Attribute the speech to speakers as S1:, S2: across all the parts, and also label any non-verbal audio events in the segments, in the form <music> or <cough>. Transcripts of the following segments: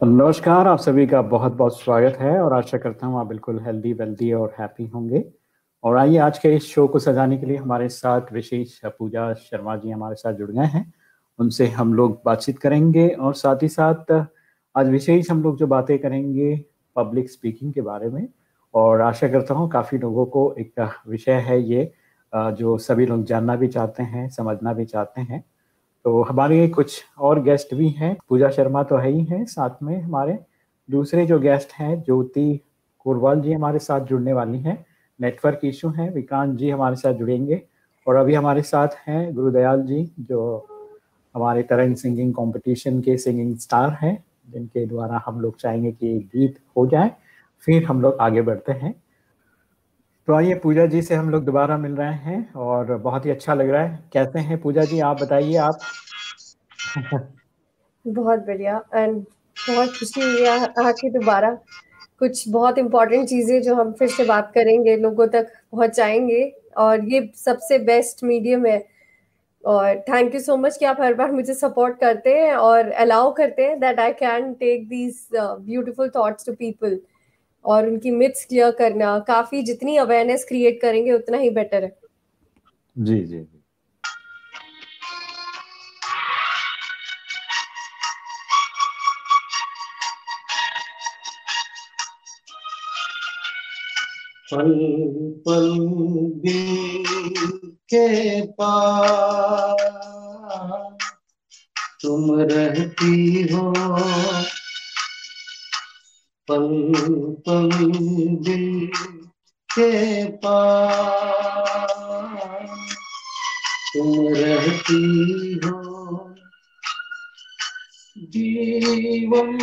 S1: नमस्कार, आप सभी का बहुत बहुत स्वागत है और आशा करता हूँ आप बिल्कुल हेल्दी वेल्दी और हैप्पी होंगे। और आइए आज के इस शो को सजाने के लिए हमारे साथ विशेष पूजा शर्मा जी हमारे साथ जुड़ गए हैं। उनसे हम लोग बातचीत करेंगे और साथ ही साथ आज विशेष हम लोग जो बातें करेंगे पब्लिक स्पीकिंग के बारे में। और आशा करता हूँ काफ़ी लोगों को एक विषय है ये जो सभी लोग जानना भी चाहते हैं, समझना भी चाहते हैं। तो हमारे कुछ और गेस्ट भी हैं। पूजा शर्मा तो है ही हैं साथ में हमारे। दूसरे जो गेस्ट हैं, ज्योति कुरवाल जी हमारे साथ जुड़ने वाली हैं। नेटवर्क इशू हैं। विकांत जी हमारे साथ जुड़ेंगे। और अभी हमारे साथ हैं गुरुदयाल जी, जो हमारे तरंग सिंगिंग कंपटीशन के सिंगिंग स्टार हैं, जिनके द्वारा हम लोग चाहेंगे कि गीत हो जाए। फिर हम लोग आगे बढ़ते हैं। तो आइए पूजा जी से हम लोग दोबारा मिल रहे हैं और बहुत ही अच्छा लग रहा है। कैसे हैं पूजा जी? आप बताइए आप।
S2: बहुत बढ़िया। एंड बहुत खुशी हुई आके दोबारा। कुछ बहुत इम्पोर्टेंट चीज़ें जो हम फिर से बात करेंगे, लोगों तक पहुंचाएँगे। और ये सबसे बेस्ट मीडियम है। और थैंक यू सो मच कि आप हर बार मुझे सपोर्ट करते हैं और अलाउ करते हैं that I can take these beautiful thoughts to people और उनकी मिथ्स क्लियर करना। काफ़ी जितनी अवेयरनेस क्रिएट करेंगे, उतना ही बेटर है।
S1: जी जी।
S3: पल पल के पास। तुम रहती हो पल पल दिल के पास। तुम रहती हो जीवन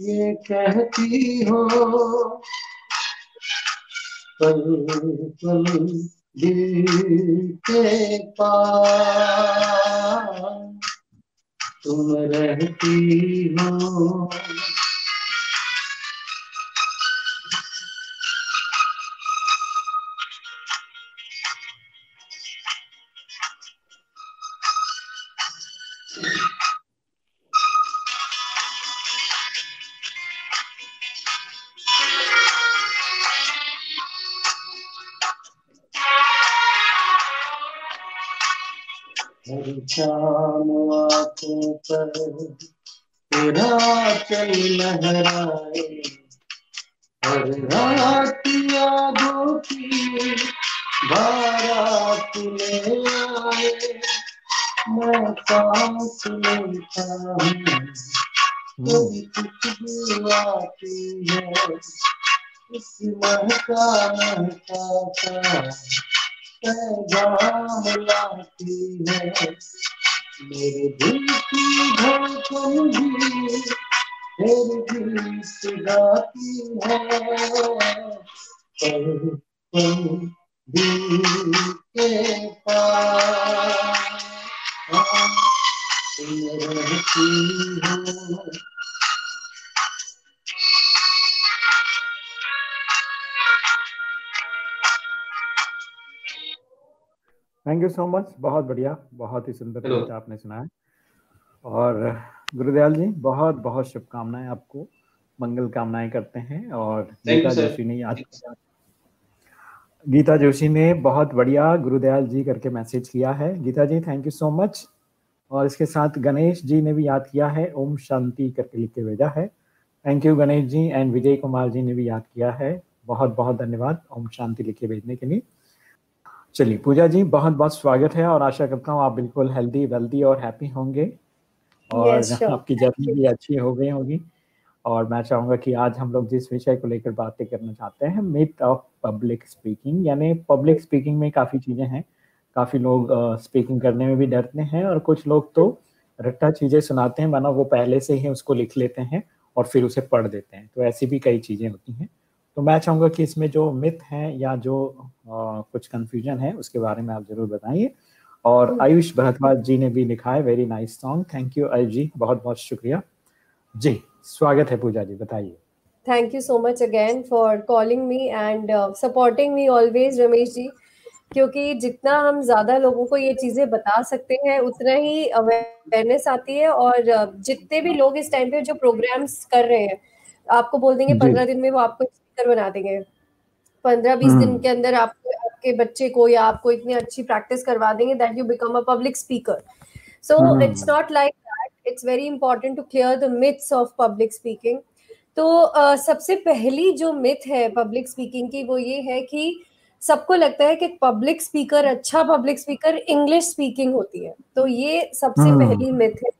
S3: ये कहती हो पल पल दिल के पास तुम रहती हो चल लहराए। हर रात यादों की बारात ले आए। मैं सांस लेता हूँ कोई खुशबू आती है। इस महका महका सा पैगाम लाती है। मेरे दिल की धड़कन भी से है। पल पल दिल के पास रहती हो।
S1: थैंक यू सो मच बहुत बढ़िया बहुत ही सुंदर आपने सुनाया और गुरुदयाल जी बहुत बहुत शुभकामनाएँ आपको। मंगल कामनाएँ करते हैं और गीता जोशी ने याद किया गीता जोशी ने बहुत बढ़िया गुरुदयाल जी करके मैसेज किया है। Geeta ji thank you so much और इसके साथ गणेश जी ने भी याद किया है ओम शांति करके लिख के भेजा है। Thank you Ganesh ji and Vijay Kumar ji ने भी याद किया है। बहुत बहुत धन्यवाद ओम शांति लिख के भेजने के लिए। चलिए पूजा जी बहुत बहुत स्वागत है और आशा करता हूँ आप बिल्कुल हेल्दी वेल्दी और हैप्पी होंगे। और yes, sure. आपकी जर्नी भी अच्छी हो गई होगी। और मैं चाहूँगा कि आज हम लोग जिस विषय को लेकर बातें करना चाहते हैं मिथ ऑफ़ पब्लिक स्पीकिंग यानी पब्लिक स्पीकिंग में काफ़ी चीज़ें हैं। काफ़ी लोग स्पीकिंग uh, करने में भी डरते हैं और कुछ लोग तो रट्टा चीज़ें सुनाते हैं माना वो पहले से ही उसको लिख लेते हैं और फिर उसे पढ़ देते हैं। तो ऐसी भी कई चीज़ें होती हैं। तो मैं चाहूँगा कि इसमें जो मिथ है या जो आ, कुछ कन्फ्यूज़न है उसके बारे में आप ज़रूर बताइए। और। आयुष भरद्वाज जी ने भी लिखा है very nice song thank you Ayush ji. बहुत बहुत शुक्रिया। जी स्वागत है पूजा जी बताइए।
S2: Thank you so much again for calling me and supporting me always Ramesh ji क्योंकि जितना हम ज़्यादा लोगों को ये चीज़ें बता सकते हैं उतना ही अवेयरनेस आती है और जितने भी लोग इस टाइम पे जो प्रोग्राम्स कर रहे हैं आपको बोल देंगे पंद्रह दिन में वो आपको स्पीकर बना देंगे। पंद्रह बीस दिन हम्म। के अंदर आपको आपके बच्चे को या आपको इतनी अच्छी प्रैक्टिस करवा देंगे that you become a public speaker so it's not like that it's very important to clear the myths of public speaking तो uh, सबसे पहली जो मिथ है पब्लिक स्पीकिंग की वो ये है कि सबको लगता है कि पब्लिक स्पीकर अच्छा पब्लिक स्पीकर इंग्लिश स्पीकिंग होती है। तो ये सबसे hmm. पहली मिथ है।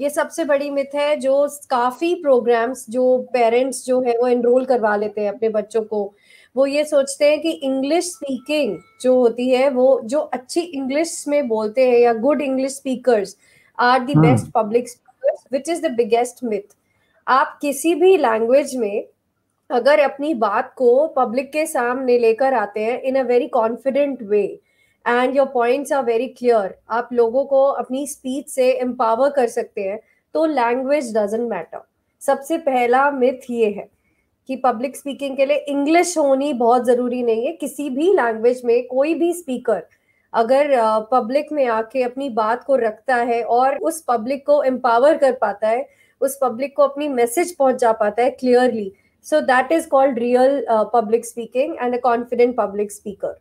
S2: ये सबसे बड़ी मिथ है जो काफ़ी प्रोग्राम्स जो पेरेंट्स जो है वो एनरोल करवा लेते हैं अपने बच्चों को। वो ये सोचते हैं कि इंग्लिश स्पीकिंग जो होती है वो जो अच्छी इंग्लिश में बोलते हैं या good English speakers are the best public speakers which is the biggest myth आप किसी भी लैंग्वेज में अगर अपनी बात को पब्लिक के सामने लेकर आते हैं in a very confident way and your points are very clear आप लोगों को अपनी स्पीच से एम्पावर कर सकते हैं तो लैंग्वेज डजेंट मैटर सबसे पहला मिथ ये है। कि पब्लिक स्पीकिंग के लिए इंग्लिश होनी बहुत ज़रूरी नहीं है। किसी भी लैंग्वेज में कोई भी स्पीकर अगर पब्लिक में आके अपनी बात को रखता है और उस पब्लिक को एम्पावर कर पाता है उस पब्लिक को अपनी मैसेज पहुँचा पाता है clearly so that is called real public speaking and a confident public speaker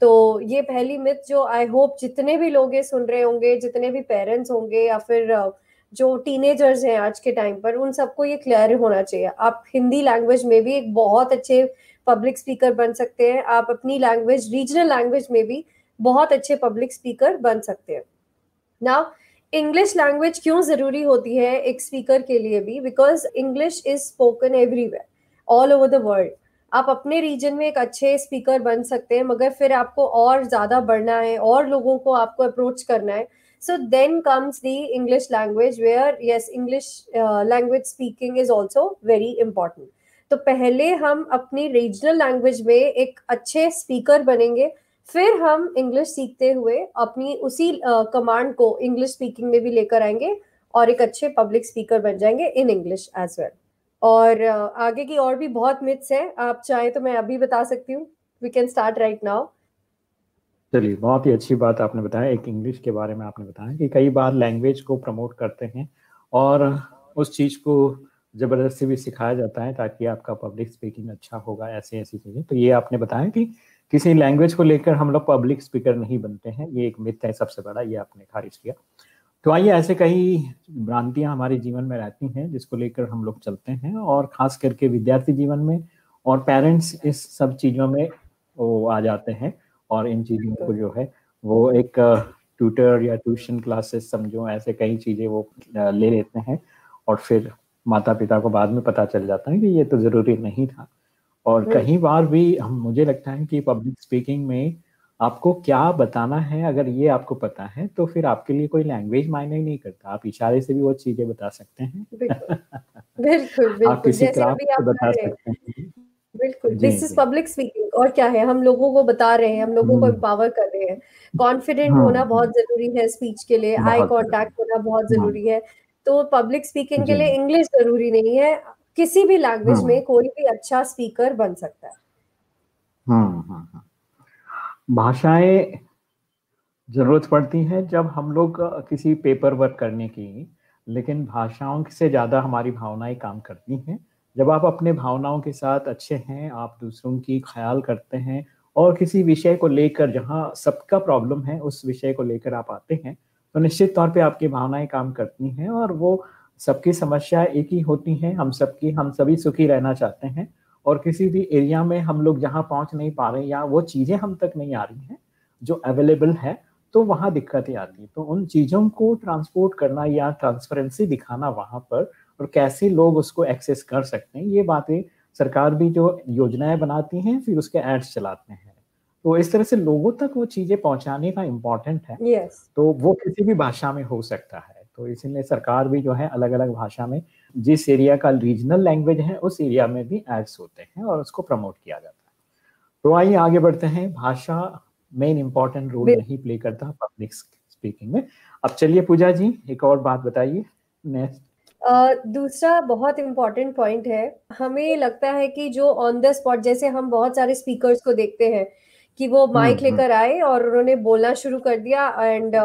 S2: तो ये पहली मिथ जो आई होप जितने भी लोग सुन रहे होंगे जितने भी पेरेंट्स होंगे या फिर uh, जो टीनेजर्स हैं आज के टाइम पर, उन सबको ये क्लियर होना चाहिए। आप हिंदी लैंग्वेज में भी एक बहुत अच्छे पब्लिक स्पीकर बन सकते हैं। आप अपनी लैंग्वेज रीजनल लैंग्वेज में भी बहुत अच्छे पब्लिक स्पीकर बन सकते हैं। ना इंग्लिश लैंग्वेज क्यों ज़रूरी होती है एक स्पीकर के लिए भी? Because English is spoken everywhere all over the world आप अपने रीजन में एक अच्छे स्पीकर बन सकते हैं, मगर फिर आपको और ज़्यादा बढ़ना है, और लोगों को आपको अप्रोच करना है। So then comes the English language where yes English language speaking is also very important तो पहले हम अपनी रीजनल लैंग्वेज में एक अच्छे स्पीकर बनेंगे फिर हम इंग्लिश सीखते हुए अपनी उसी कमांड uh, को इंग्लिश स्पीकिंग में भी लेकर आएँगे और एक अच्छे पब्लिक स्पीकर बन जाएँगे इन इंग्लिश एज वेल और uh, आगे की और भी बहुत मिथ्स हैं आप चाहे तो मैं अभी बता सकती हूँ. We can start right now
S1: चलिए, बहुत ही अच्छी बात आपने बताया एक इंग्लिश के बारे में आपने बताया कि कई बार लैंग्वेज को प्रमोट करते हैं और उस चीज़ को ज़बरदस्ती भी सिखाया जाता है ताकि आपका पब्लिक स्पीकिंग अच्छा होगा ऐसी ऐसी चीज़ें। तो ये आपने बताया कि किसी लैंग्वेज को लेकर हम लोग पब्लिक स्पीकर नहीं बनते हैं। ये एक मिथ है, सबसे बड़ा, ये आपने खारिज किया। तो आइए, ऐसे कई भ्रांतियाँ हमारे जीवन में रहती हैं जिसको लेकर हम लोग चलते हैं और खास करके विद्यार्थी जीवन में और पेरेंट्स इस सब चीज़ों में वो आ जाते हैं। और इन चीज़ों को जो है वो एक ट्यूटर या ट्यूशन क्लासेस समझो ऐसे कई चीज़ें वो ले लेते हैं और फिर माता पिता को बाद में पता चल जाता है कि ये तो ज़रूरी नहीं था। और कई बार भी हम मुझे लगता है कि पब्लिक स्पीकिंग में आपको क्या बताना है अगर ये आपको पता है तो फिर आपके लिए कोई लैंग्वेज मायने नहीं करता। आप इशारे से भी वो चीज़ें बता सकते हैं।
S2: बिल्कुल बिल्कुल <laughs> आप किसी क्राफ्ट को बता सकते हैं। बिल्कुल दिस इज़ पब्लिक स्पीकिंग और क्या है? हम लोगों को बता रहे हैं हम लोगों को एम्पावर हम्म। कर रहे हैं। कॉन्फिडेंट हाँ। होना बहुत ज़रूरी है स्पीच के लिए आई कांटेक्ट होना बहुत हाँ। ज़रूरी है। तो पब्लिक स्पीकिंग के लिए इंग्लिश ज़रूरी नहीं है। किसी भी लैंग्वेज हाँ। में कोई भी अच्छा स्पीकर बन सकता है।
S1: भाषाएँ ज़रूरत पड़ती है जब हम लोग किसी पेपर वर्क करने की लेकिन भाषाओं से ज़्यादा हमारी भावनाएँ काम करती हैं। जब आप अपने भावनाओं के साथ अच्छे हैं, आप दूसरों की ख्याल करते हैं और किसी विषय को लेकर, जहाँ सबका प्रॉब्लम है, उस विषय को लेकर आप आते हैं तो निश्चित तौर पे आपकी भावनाएँ काम करती हैं और वो सबकी समस्या एक ही होती हैं। हम सबकी, हम सभी सुखी रहना चाहते हैं और किसी भी एरिया में हम लोग जहाँ पहुँच नहीं पा रहे या वो चीज़ें हम तक नहीं आ रही हैं, जो अवेलेबल है तो वहाँ दिक्कतें आती हैं। तो उन चीज़ों को ट्रांसपोर्ट करना या ट्रांसपेरेंसी दिखाना वहाँ पर और कैसे लोग उसको एक्सेस कर सकते हैं ये बातें सरकार भी जो योजनाएँ बनाती हैं फिर उसके एड्स चलाते हैं। तो इस तरह से लोगों तक वो चीज़ें पहुँचाने का इम्पोर्टेंट है।
S2: Yes.
S1: तो वो किसी भी भाषा में हो सकता है। तो इसीलिए सरकार भी जो है अलग अलग भाषा में जिस एरिया का रीजनल लैंग्वेज है उस एरिया में भी एड्स होते हैं और उसको प्रमोट किया जाता है। तो आइए आगे बढ़ते हैं। भाषा मेन इंपॉर्टेंट रोल नहीं प्ले करता पब्लिक स्पीकिंग में। अब चलिए पूजा जी एक और बात बताइए। नेक्स्ट
S2: दूसरा बहुत इम्पोर्टेंट पॉइंट है। हमें लगता है कि जो ऑन द स्पॉट जैसे हम बहुत सारे स्पीकर्स को देखते हैं कि वो माइक लेकर आए और उन्होंने बोलना शुरू कर दिया and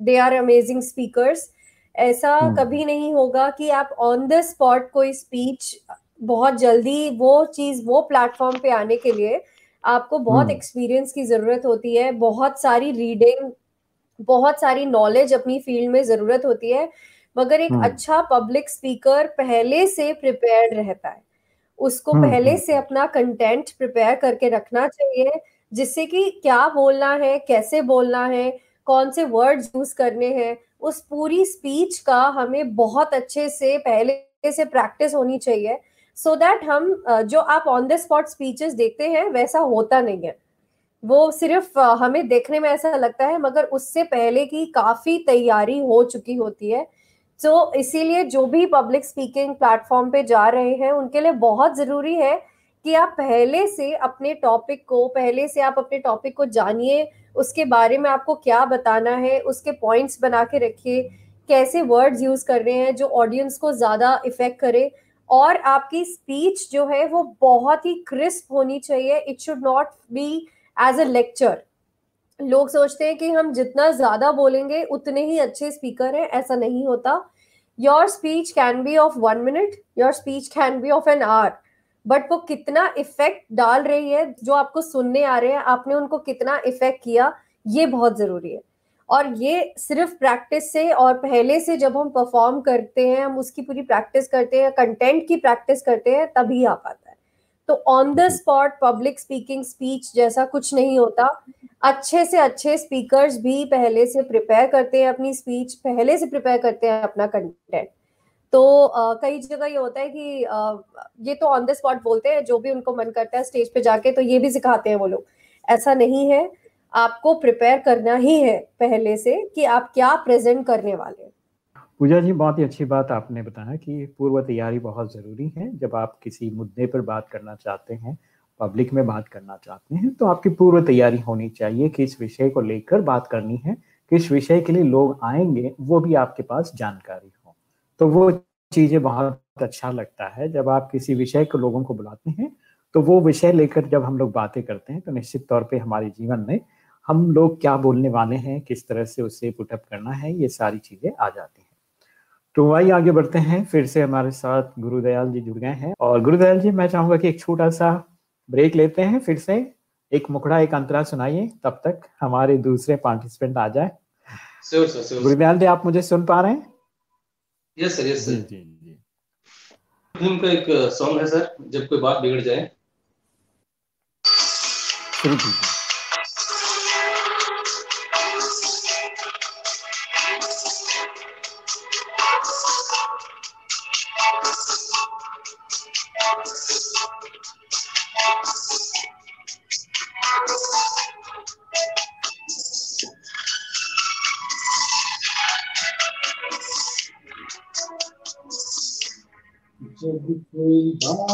S2: they are amazing speakers ऐसा कभी नहीं होगा कि आप ऑन द स्पॉट कोई स्पीच बहुत जल्दी वो चीज़ वो प्लेटफॉर्म पे आने के लिए आपको बहुत एक्सपीरियंस की ज़रूरत होती है। बहुत सारी रीडिंग बहुत सारी नॉलेज अपनी फ़ील्ड में ज़रूरत होती है। मगर एक अच्छा पब्लिक स्पीकर पहले से प्रिपेयर्ड रहता है। उसको पहले से अपना कंटेंट प्रिपेयर करके रखना चाहिए जिससे कि क्या बोलना है कैसे बोलना है कौन से वर्ड्स यूज़ करने हैं उस पूरी स्पीच का हमें बहुत अच्छे से पहले से प्रैक्टिस होनी चाहिए सो so दैट हम जो आप ऑन द स्पॉट स्पीचेस देखते हैं वैसा होता नहीं है। वो सिर्फ़ हमें देखने में ऐसा लगता है मगर उससे पहले की काफ़ी तैयारी हो चुकी होती है तो इसीलिए जो भी पब्लिक स्पीकिंग प्लेटफॉर्म पे जा रहे हैं, उनके लिए बहुत ज़रूरी है कि आप पहले से अपने टॉपिक को, पहले से आप अपने टॉपिक को जानिए, उसके बारे में आपको क्या बताना है, उसके पॉइंट्स बना के रखिए, कैसे वर्ड्स यूज़ कर रहे हैं, जो ऑडियंस को ज़्यादा इफ़ेक्ट करे, और आपकी स्पीच जो है, वो बहुत ही क्रिस्प होनी चाहिए। It should not be as a lecture लोग सोचते हैं कि हम जितना ज़्यादा बोलेंगे, उतने ही अच्छे स्पीकर हैं, ऐसा नहीं होता। Your speech can be of one minute your speech can be of an hour but वो कितना इफ़ेक्ट डाल रही है, जो आपको सुनने आ रहे हैं, आपने उनको कितना इफ़ेक्ट किया, ये बहुत ज़रूरी है। और ये सिर्फ़ प्रैक्टिस से और पहले से जब हम परफॉर्म करते हैं, हम उसकी पूरी प्रैक्टिस करते हैं कंटेंट की प्रैक्टिस करते हैं, तभी आ पाता है। तो on the spot public speaking speech जैसा कुछ नहीं होता। अच्छे से अच्छे स्पीकर्स भी पहले से प्रिपेयर करते हैं अपनी स्पीच पहले से प्रिपेयर करते हैं अपना कंटेंट तो uh, कई जगह ये होता है कि uh, ये तो ऑन द स्पॉट बोलते हैं जो भी उनको मन करता है स्टेज पे जाके तो ये भी सिखाते हैं वो लोग। ऐसा नहीं है। आपको प्रिपेयर करना ही है पहले से कि आप क्या प्रेजेंट करने वाले
S1: पूजा जी, बहुत ही अच्छी बात आपने बताया कि पूर्व तैयारी बहुत ज़रूरी है। जब आप किसी मुद्दे पर बात करना चाहते हैं, पब्लिक में बात करना चाहते हैं तो आपकी पूर्व तैयारी होनी चाहिए किस विषय को लेकर बात करनी है किस विषय के लिए लोग आएँगे, वो भी आपके पास जानकारी हो। तो वो चीज़ें बहुत अच्छा लगता है। जब आप किसी विषय को लोगों को बुलाते हैं तो वो विषय लेकर जब हम लोग बातें करते हैं तो निश्चित तौर पे हमारे जीवन में हम लोग क्या बोलने वाले हैं, किस तरह से उसे पुटअप करना है, ये सारी चीज़ें आ जाती हैं। तो वही आगे बढ़ते हैं फिर से हमारे साथ गुरुदयाल जी जुड़ गए हैं। और गुरुदयाल जी मैं चाहूँगा कि एक छोटा सा ब्रेक लेते हैं फिर से एक मुखड़ा एक अंतरा सुनाइए तब तक हमारे दूसरे पार्टिसिपेंट आ जाए। गुरुदयाल जी आप मुझे सुन पा रहे हैं?
S4: यस सर यस सर जी जी फ़िल्म का एक सॉन्ग है सर जब कोई बात बिगड़ जाए। शुरू कीजिए।
S3: कोई बात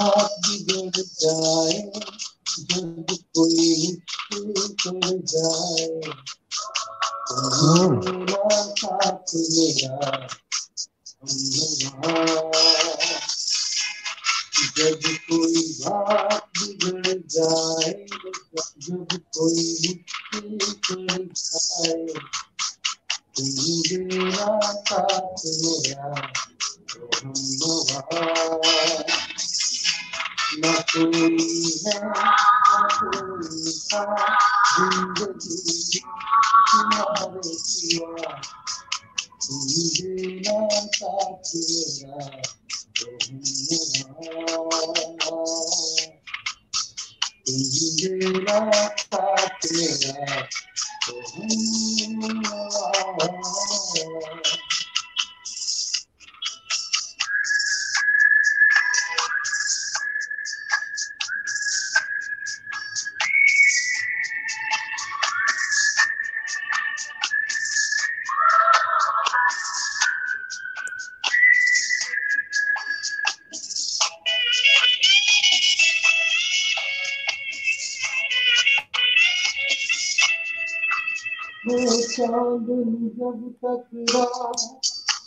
S3: चांदन जब तक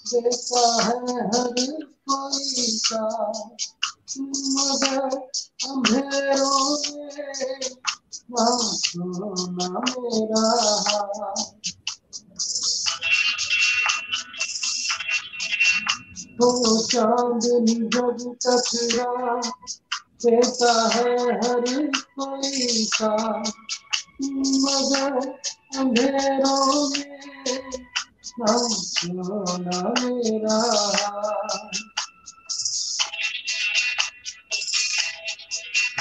S3: देता है हर कोई का, मगर अंधेरों में सोना मेरा। तो चांदनी जब टकरा कहता है हर कोई सा मगर अंधेरों मेरा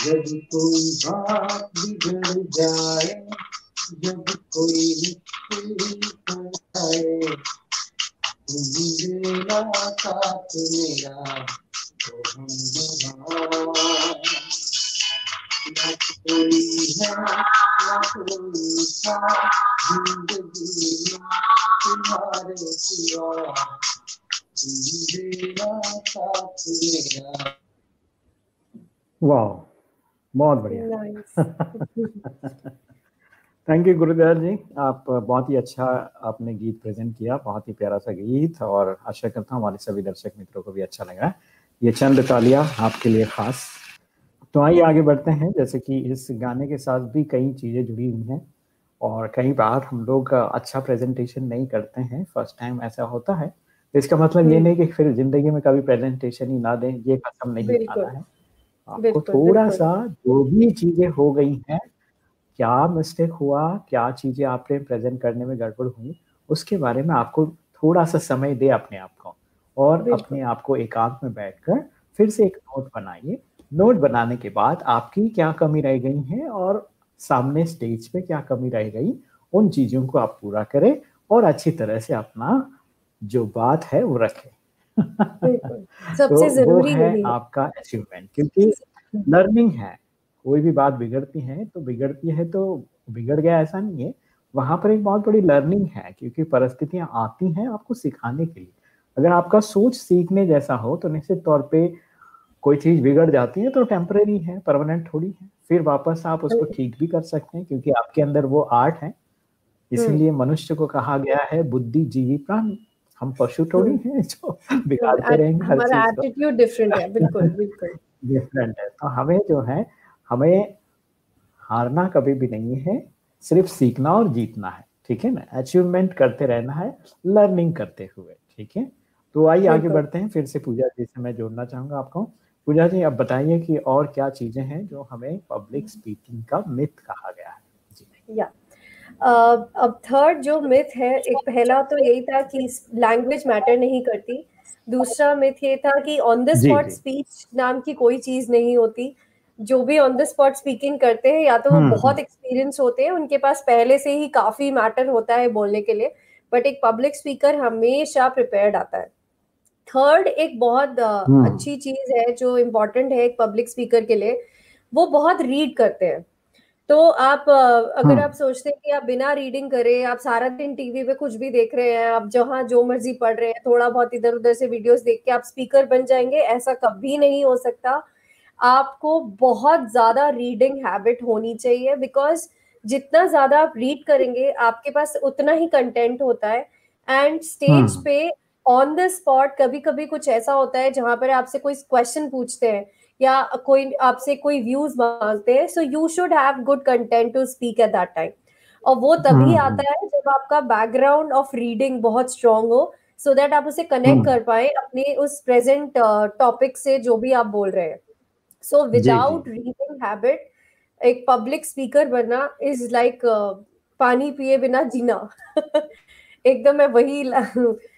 S3: जब कोई बात बिगड़ जाए जब कोई आए साथ मेरा तो हम तुम्हारे सिवा
S1: वाह बहुत बढ़िया। थैंक यू गुरुदयाल जी आप बहुत ही अच्छा आपने गीत प्रेजेंट किया बहुत ही प्यारा सा गीत और आशा करता हूँ हमारे सभी दर्शक मित्रों को भी अच्छा लगा। ये चंद तालियाँ आपके लिए खास। तो आइए आगे बढ़ते हैं। जैसे कि इस गाने के साथ भी कई चीज़ें जुड़ी हुई हैं और कई बार हम लोग अच्छा प्रेजेंटेशन नहीं करते हैं। फ़र्स्ट टाइम ऐसा होता है। इसका मतलब ये
S2: हम्म।
S1: नहीं कि फिर ज़िंदगी में कभी प्रेजेंटेशन ही ना दें ये कसम नहीं खाना है। आपको थोड़ा सा जो भी चीज़ें हो गई हैं क्या मिस्टेक हुआ क्या चीज़ें आपने प्रेजेंट करने में गड़बड़ हुई उसके बारे में आपको थोड़ा सा समय दे अपने आप को और अपने आप को एकांत में बैठकर फिर से एक नोट बनाइए नोट बनाने के बाद आपकी क्या कमी रह गई है और सामने स्टेज पे क्या कमी रह गई उन चीज़ों को आप पूरा करें और अच्छी तरह से अपना जो बात है वो रखें।
S2: बिल्कुल। <laughs>
S1: तो
S2: ज़रूरी
S1: है
S2: है।
S1: आपका अचीवमेंट क्योंकि लर्निंग है कोई भी बात बिगड़ती है तो बिगड़ती है तो बिगड़ गया ऐसा नहीं है। वहाँ पर एक बहुत बड़ी लर्निंग है क्योंकि परिस्थितियाँ आती हैं आपको सिखाने के लिए। अगर आपका सोच सीखने जैसा हो तो निश्चित तौर पे कोई चीज़ बिगड़ जाती है तो टेम्परेरी है परमानेंट थोड़ी है। फिर वापस आप उसको ठीक भी कर सकते हैं क्योंकि आपके अंदर वो आर्ट है। इसीलिए मनुष्य को कहा गया है बुद्धिजीवी प्राणी हम पशु थोड़ी हैं जो बिगाड़ते रहेंगे हर चीज़
S2: एटीट्यूड डिफरेंट है बिल्कुल <laughs> बिल्कुल।
S1: डिफरेंट है। तो हमें जो है हमें हारना कभी भी नहीं है सिर्फ़ सीखना और जीतना है ठीक है ना? अचीवमेंट करते रहना है लर्निंग करते हुए ठीक है? तो आइए आगे बढ़ते हैं फिर से पूजा जी से मैं जोड़ना चाहूँगा आपको। पूजा जी अब बताइए कि और क्या चीज़ें हैं जो हमें पब्लिक स्पीकिंग का मिथ कहा गया है? जी।
S2: या। uh, अब थर्ड जो मिथ है एक पहला तो यही था कि लैंग्वेज मैटर नहीं करती। दूसरा मिथ ये था कि ऑन द स्पॉट स्पीच नाम की कोई चीज़ नहीं होती। जो भी ऑन द स्पॉट स्पीकिंग करते हैं या तो वो
S1: हम्म,
S2: बहुत एक्सपीरियंस होते हैं उनके पास पहले से ही काफ़ी मैटर होता है बोलने के लिए। बट एक पब्लिक स्पीकर हमेशा प्रिपेयर्ड आता है। थर्ड एक बहुत
S1: हम्म।
S2: अच्छी चीज़ है जो इम्पोर्टेंट है एक पब्लिक स्पीकर के लिए वो बहुत रीड करते हैं तो आप अगर
S1: हम्म।
S2: आप सोचते हैं कि आप बिना रीडिंग करे आप सारा दिन टीवी पे कुछ भी देख रहे हैं आप जहाँ जो मर्ज़ी पढ़ रहे हैं थोड़ा बहुत इधर उधर से वीडियोस देख के आप स्पीकर बन जाएँगे ऐसा कभी नहीं हो सकता आपको बहुत ज़्यादा रीडिंग हैबिट होनी चाहिए बिकॉज़ जितना ज़्यादा आप रीड करेंगे आपके पास उतना ही कंटेंट होता है एंड स्टेज
S1: हम्म।
S2: पे ऑन द स्पॉट कभी कभी कुछ ऐसा होता है जहाँ पर आपसे कोई क्वेश्चन पूछते हैं या कोई आपसे कोई व्यूज़ मांगते हैं so you should have good content to speak at that time और वो तभी
S1: हम्म,
S2: आता है जब आपका बैकग्राउंड ऑफ़ रीडिंग बहुत स्ट्रांग हो सो so दैट आप उसे कनेक्ट
S1: हम्म।
S2: कर पाए अपने उस प्रेजेंट टॉपिक से जो भी आप बोल रहे हैं। सो विदाउट रीडिंग हैबिट एक पब्लिक स्पीकर बनना इज़ लाइक पानी पिए बिना जीना। <laughs> एकदम मैं वही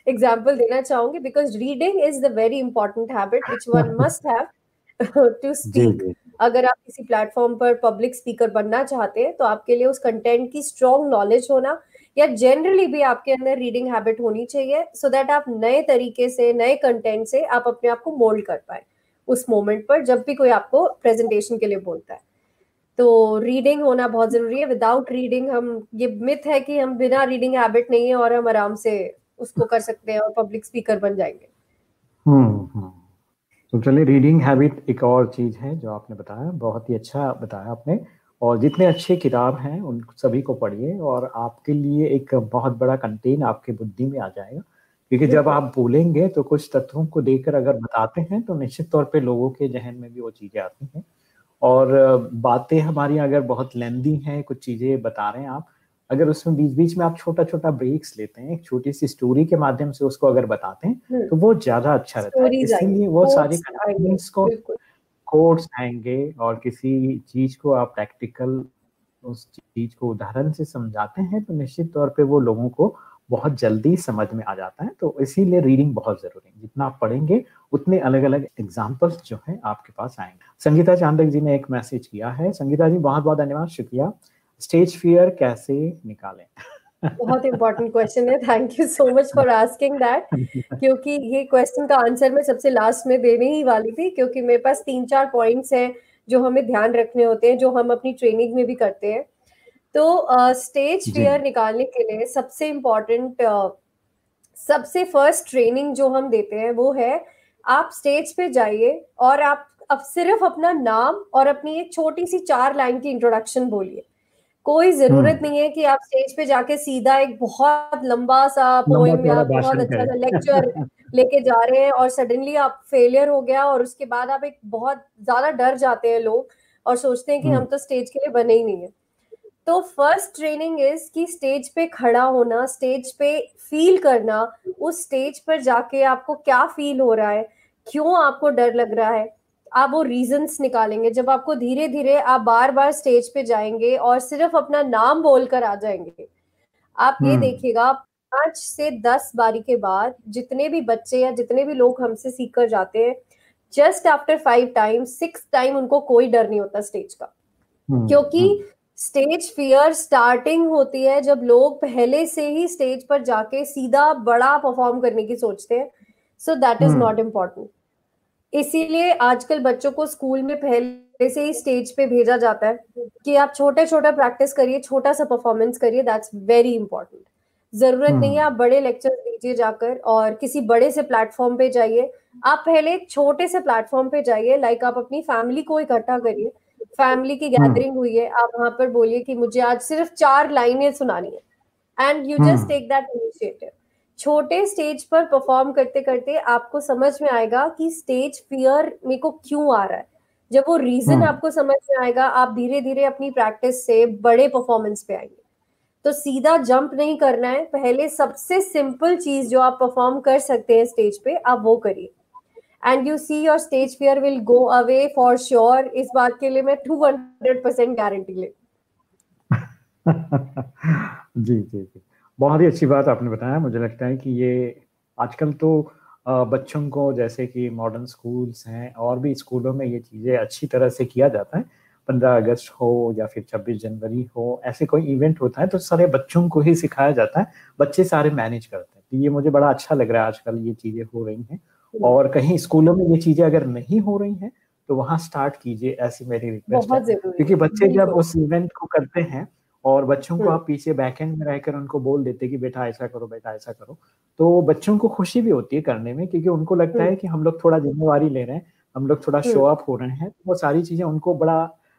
S2: एग्ज़ाम्पल देना चाहूँगी because reading is the very important habit which one must have to speak अगर आप किसी प्लेटफॉर्म पर पब्लिक स्पीकर बनना चाहते हैं तो आपके लिए उस कंटेंट की स्ट्रॉन्ग नॉलेज होना या जनरली भी आपके अंदर रीडिंग हैबिट होनी चाहिए सो दैट आप नए तरीके से नए कंटेंट से आप अपने आप को मोल्ड कर पाए उस मोमेंट पर जब भी कोई आपको प्रेजेंटेशन के लिए बोलता है। तो रीडिंग होना बहुत ज़रूरी है। विदाउट रीडिंग हम ये मिथ है कि हम बिना रीडिंग हैबिट नहीं है और हम आराम से उसको कर सकते हैं और पब्लिक स्पीकर बन जाएँगे।
S1: हम्म हम्म। तो चलिए रीडिंग हैबिट एक और चीज़ है जो आपने बताया। बहुत ही अच्छा बताया आपने। और जितने अच्छे किताब हैं उन सभी को पढ़िए और आपके लिए एक बहुत बड़ा कंटेन आपके बुद्धि में आ जाएगा। क्योंकि जब आप बोलेंगे तो कुछ तत्वों को देखकर अगर बताते हैं तो निश्चित तौर पे लोगों के जहन में भी वो चीज़ें आती हैं। और बातें हमारी अगर बहुत लेंदी हैं कुछ चीज़ें बता रहे हैं आप अगर उसमें बीच बीच में आप छोटा छोटा ब्रेक्स लेते हैं एक छोटी सी स्टोरी के माध्यम से उसको अगर बताते हैं हम्म। तो वो ज़्यादा अच्छा रहता है इसीलिए वो सारे को कोर्स आएँगे और किसी चीज़ को आप प्रैक्टिकल उस चीज़ को उदाहरण से समझाते हैं तो निश्चित तौर पे वो लोगों को बहुत जल्दी समझ में आ जाता है तो इसीलिए रीडिंग बहुत ज़रूरी है। जितना आप पढ़ेंगे उतने अलग अलग एग्जाम्पल्स जो है आपके पास आएँगे। संगीता चांदक जी ने एक मैसेज किया है। संगीता जी बहुत बहुत धन्यवाद शुक्रिया। स्टेज फियर कैसे निकालें?
S2: बहुत इंपॉर्टेंट क्वेश्चन है। Thank you so much for asking that क्योंकि ये क्वेश्चन का आंसर मैं सबसे लास्ट में देने ही वाली थी क्योंकि मेरे पास तीन चार पॉइंट्स हैं जो हमें ध्यान रखने होते हैं जो हम अपनी ट्रेनिंग में भी करते हैं। तो स्टेज uh, फियर निकालने के लिए सबसे इम्पोर्टेंट uh, सबसे फ़र्स्ट ट्रेनिंग जो हम देते हैं वो है आप स्टेज पे जाइए और आप अब सिर्फ़ अपना नाम और अपनी एक छोटी सी चार लाइन की इंट्रोडक्शन बोलिए कोई ज़रूरत हम्म। नहीं है कि आप स्टेज पे जाके सीधा एक बहुत लंबा सा पोइम या बहुत अच्छा सा लेक्चर <laughs> लेके जा रहे हैं और सडनली आप फेलियर हो गया और उसके बाद आप एक बहुत ज़्यादा डर जाते हैं लोग और सोचते हैं कि हम हम्म। तो स्टेज के लिए बने ही नहीं है तो फ़र्स्ट ट्रेनिंग इज़ कि स्टेज पे खड़ा होना स्टेज पे फील करना उस स्टेज पर जाके आपको क्या फील हो रहा है क्यों आपको डर लग रहा है आप वो रीजंस निकालेंगे। जब आपको धीरे धीरे आप बार बार स्टेज पे जाएँगे और सिर्फ़ अपना नाम बोलकर आ जाएँगे आप ये हम्म। देखिएगा पाँच से दस बारी के बाद जितने भी बच्चे या जितने भी लोग हमसे सीख कर जाते हैं just after five time six time उनको कोई डर नहीं होता स्टेज का। हम्म, क्योंकि स्टेज फियर स्टार्टिंग होती है जब लोग पहले से ही स्टेज पर जाके सीधा बड़ा परफॉर्म करने की सोचते हैं। So that is not important इसीलिए आजकल बच्चों को स्कूल में पहले से ही स्टेज पे भेजा जाता है कि आप छोटे छोटे प्रैक्टिस करिए छोटा सा परफॉर्मेंस करिए दैट्स वेरी इंपॉर्टेंट ज़रूरत नहीं है हम्म। आप बड़े लेक्चर दीजिए जाकर और किसी बड़े से प्लेटफॉर्म पे जाइए। आप पहले छोटे से प्लेटफॉर्म पे जाइए लाइक आप अपनी फैमिली को इकट्ठा करिए। फैमिली की गैदरिंग हम्म। हुई है आप वहाँ पर बोलिए कि मुझे आज सिर्फ़ चार लाइनें सुनानी है। And you just take that initiative छोटे स्टेज पर परफॉर्म करते करते आपको समझ में आएगा कि स्टेज फियर मेरे को क्यों आ रहा है। जब वो रीजन हम्म। आपको समझ में आएगा आप धीरे धीरे अपनी प्रैक्टिस से बड़े परफॉर्मेंस पे आएँगे। तो सीधा जंप नहीं करना है पहले सबसे सिंपल चीज़ जो आप परफॉर्म कर सकते हैं स्टेज पे आप वो करिए। And you see your stage fear will go away for sure इस बात के लिए मैं टू हंड्रेड परसेंट गारंटी ले <laughs>
S1: जी जी जी। बहुत ही अच्छी बात आपने बताया। मुझे लगता है कि ये आजकल तो बच्चों को जैसे कि मॉडर्न स्कूल्स हैं और भी स्कूलों में ये चीज़ें अच्छी तरह से किया जाता है। पंद्रह अगस्त हो या फिर छब्बीस जनवरी हो, ऐसे कोई इवेंट होता है तो सारे बच्चों को ही सिखाया जाता है। बच्चे सारे मैनेज करते हैं। तो ये मुझे बड़ा अच्छा लग रहा है आजकल ये चीज़ें हो रही हैं। और कहीं स्कूलों में ये चीज़ें अगर नहीं हो रही हैं तो वहाँ स्टार्ट कीजिए ऐसी मेरी रिक्वेस्ट है। क्योंकि बच्चे जब उस इवेंट को करते हैं और बच्चों को हम्म। आप पीछे बैकएंड में रहकर उनको बोल देते कि बेटा ऐसा करो बेटा ऐसा करो तो बच्चों को खुशी भी होती है करने में क्योंकि उनको लगता है हम्म। कि हम लोग थोड़ा जिम्मेवारी ले रहे हैं हम लोग थोड़ा शो अप हो रहे हैं तो वो सारी चीज़ें उनको बड़ा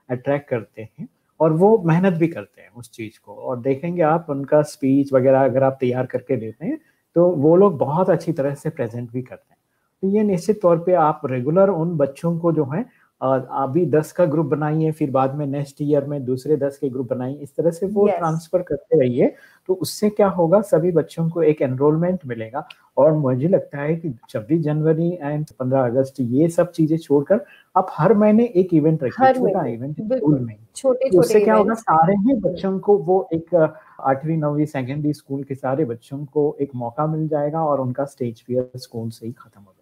S1: अट्रैक्ट करते हैं और वो मेहनत भी करते हैं उस चीज़ को। और देखेंगे आप उनका स्पीच वगैरह अगर आप तैयार करके देते हैं तो वो लोग बहुत अच्छी तरह से प्रेजेंट भी करते हैं। तो ये निश्चित तौर पे आप रेगुलर उन बच्चों को जो है अभी दस का ग्रुप बनाइए फिर बाद में नेक्स्ट ईयर में दूसरे दस के ग्रुप बनाइए इस तरह से वो yes. ट्रांसफ़र करते रहिए तो उससे क्या होगा सभी बच्चों को एक एनरोलमेंट मिलेगा। और मुझे लगता है कि छब्बीस जनवरी एंड पंद्रह अगस्त ये सब चीज़ें छोड़कर आप हर महीने एक इवेंट रखिए छोटा इवेंट स्कूल में। छोटे तो उससे क्या होगा सारे ही बच्चों को वो एक आठवीं नौवीं सेकेंडरी स्कूल के सारे बच्चों को एक मौका मिल जाएगा और उनका स्टेज फियर स्कूल से ही खत्म हो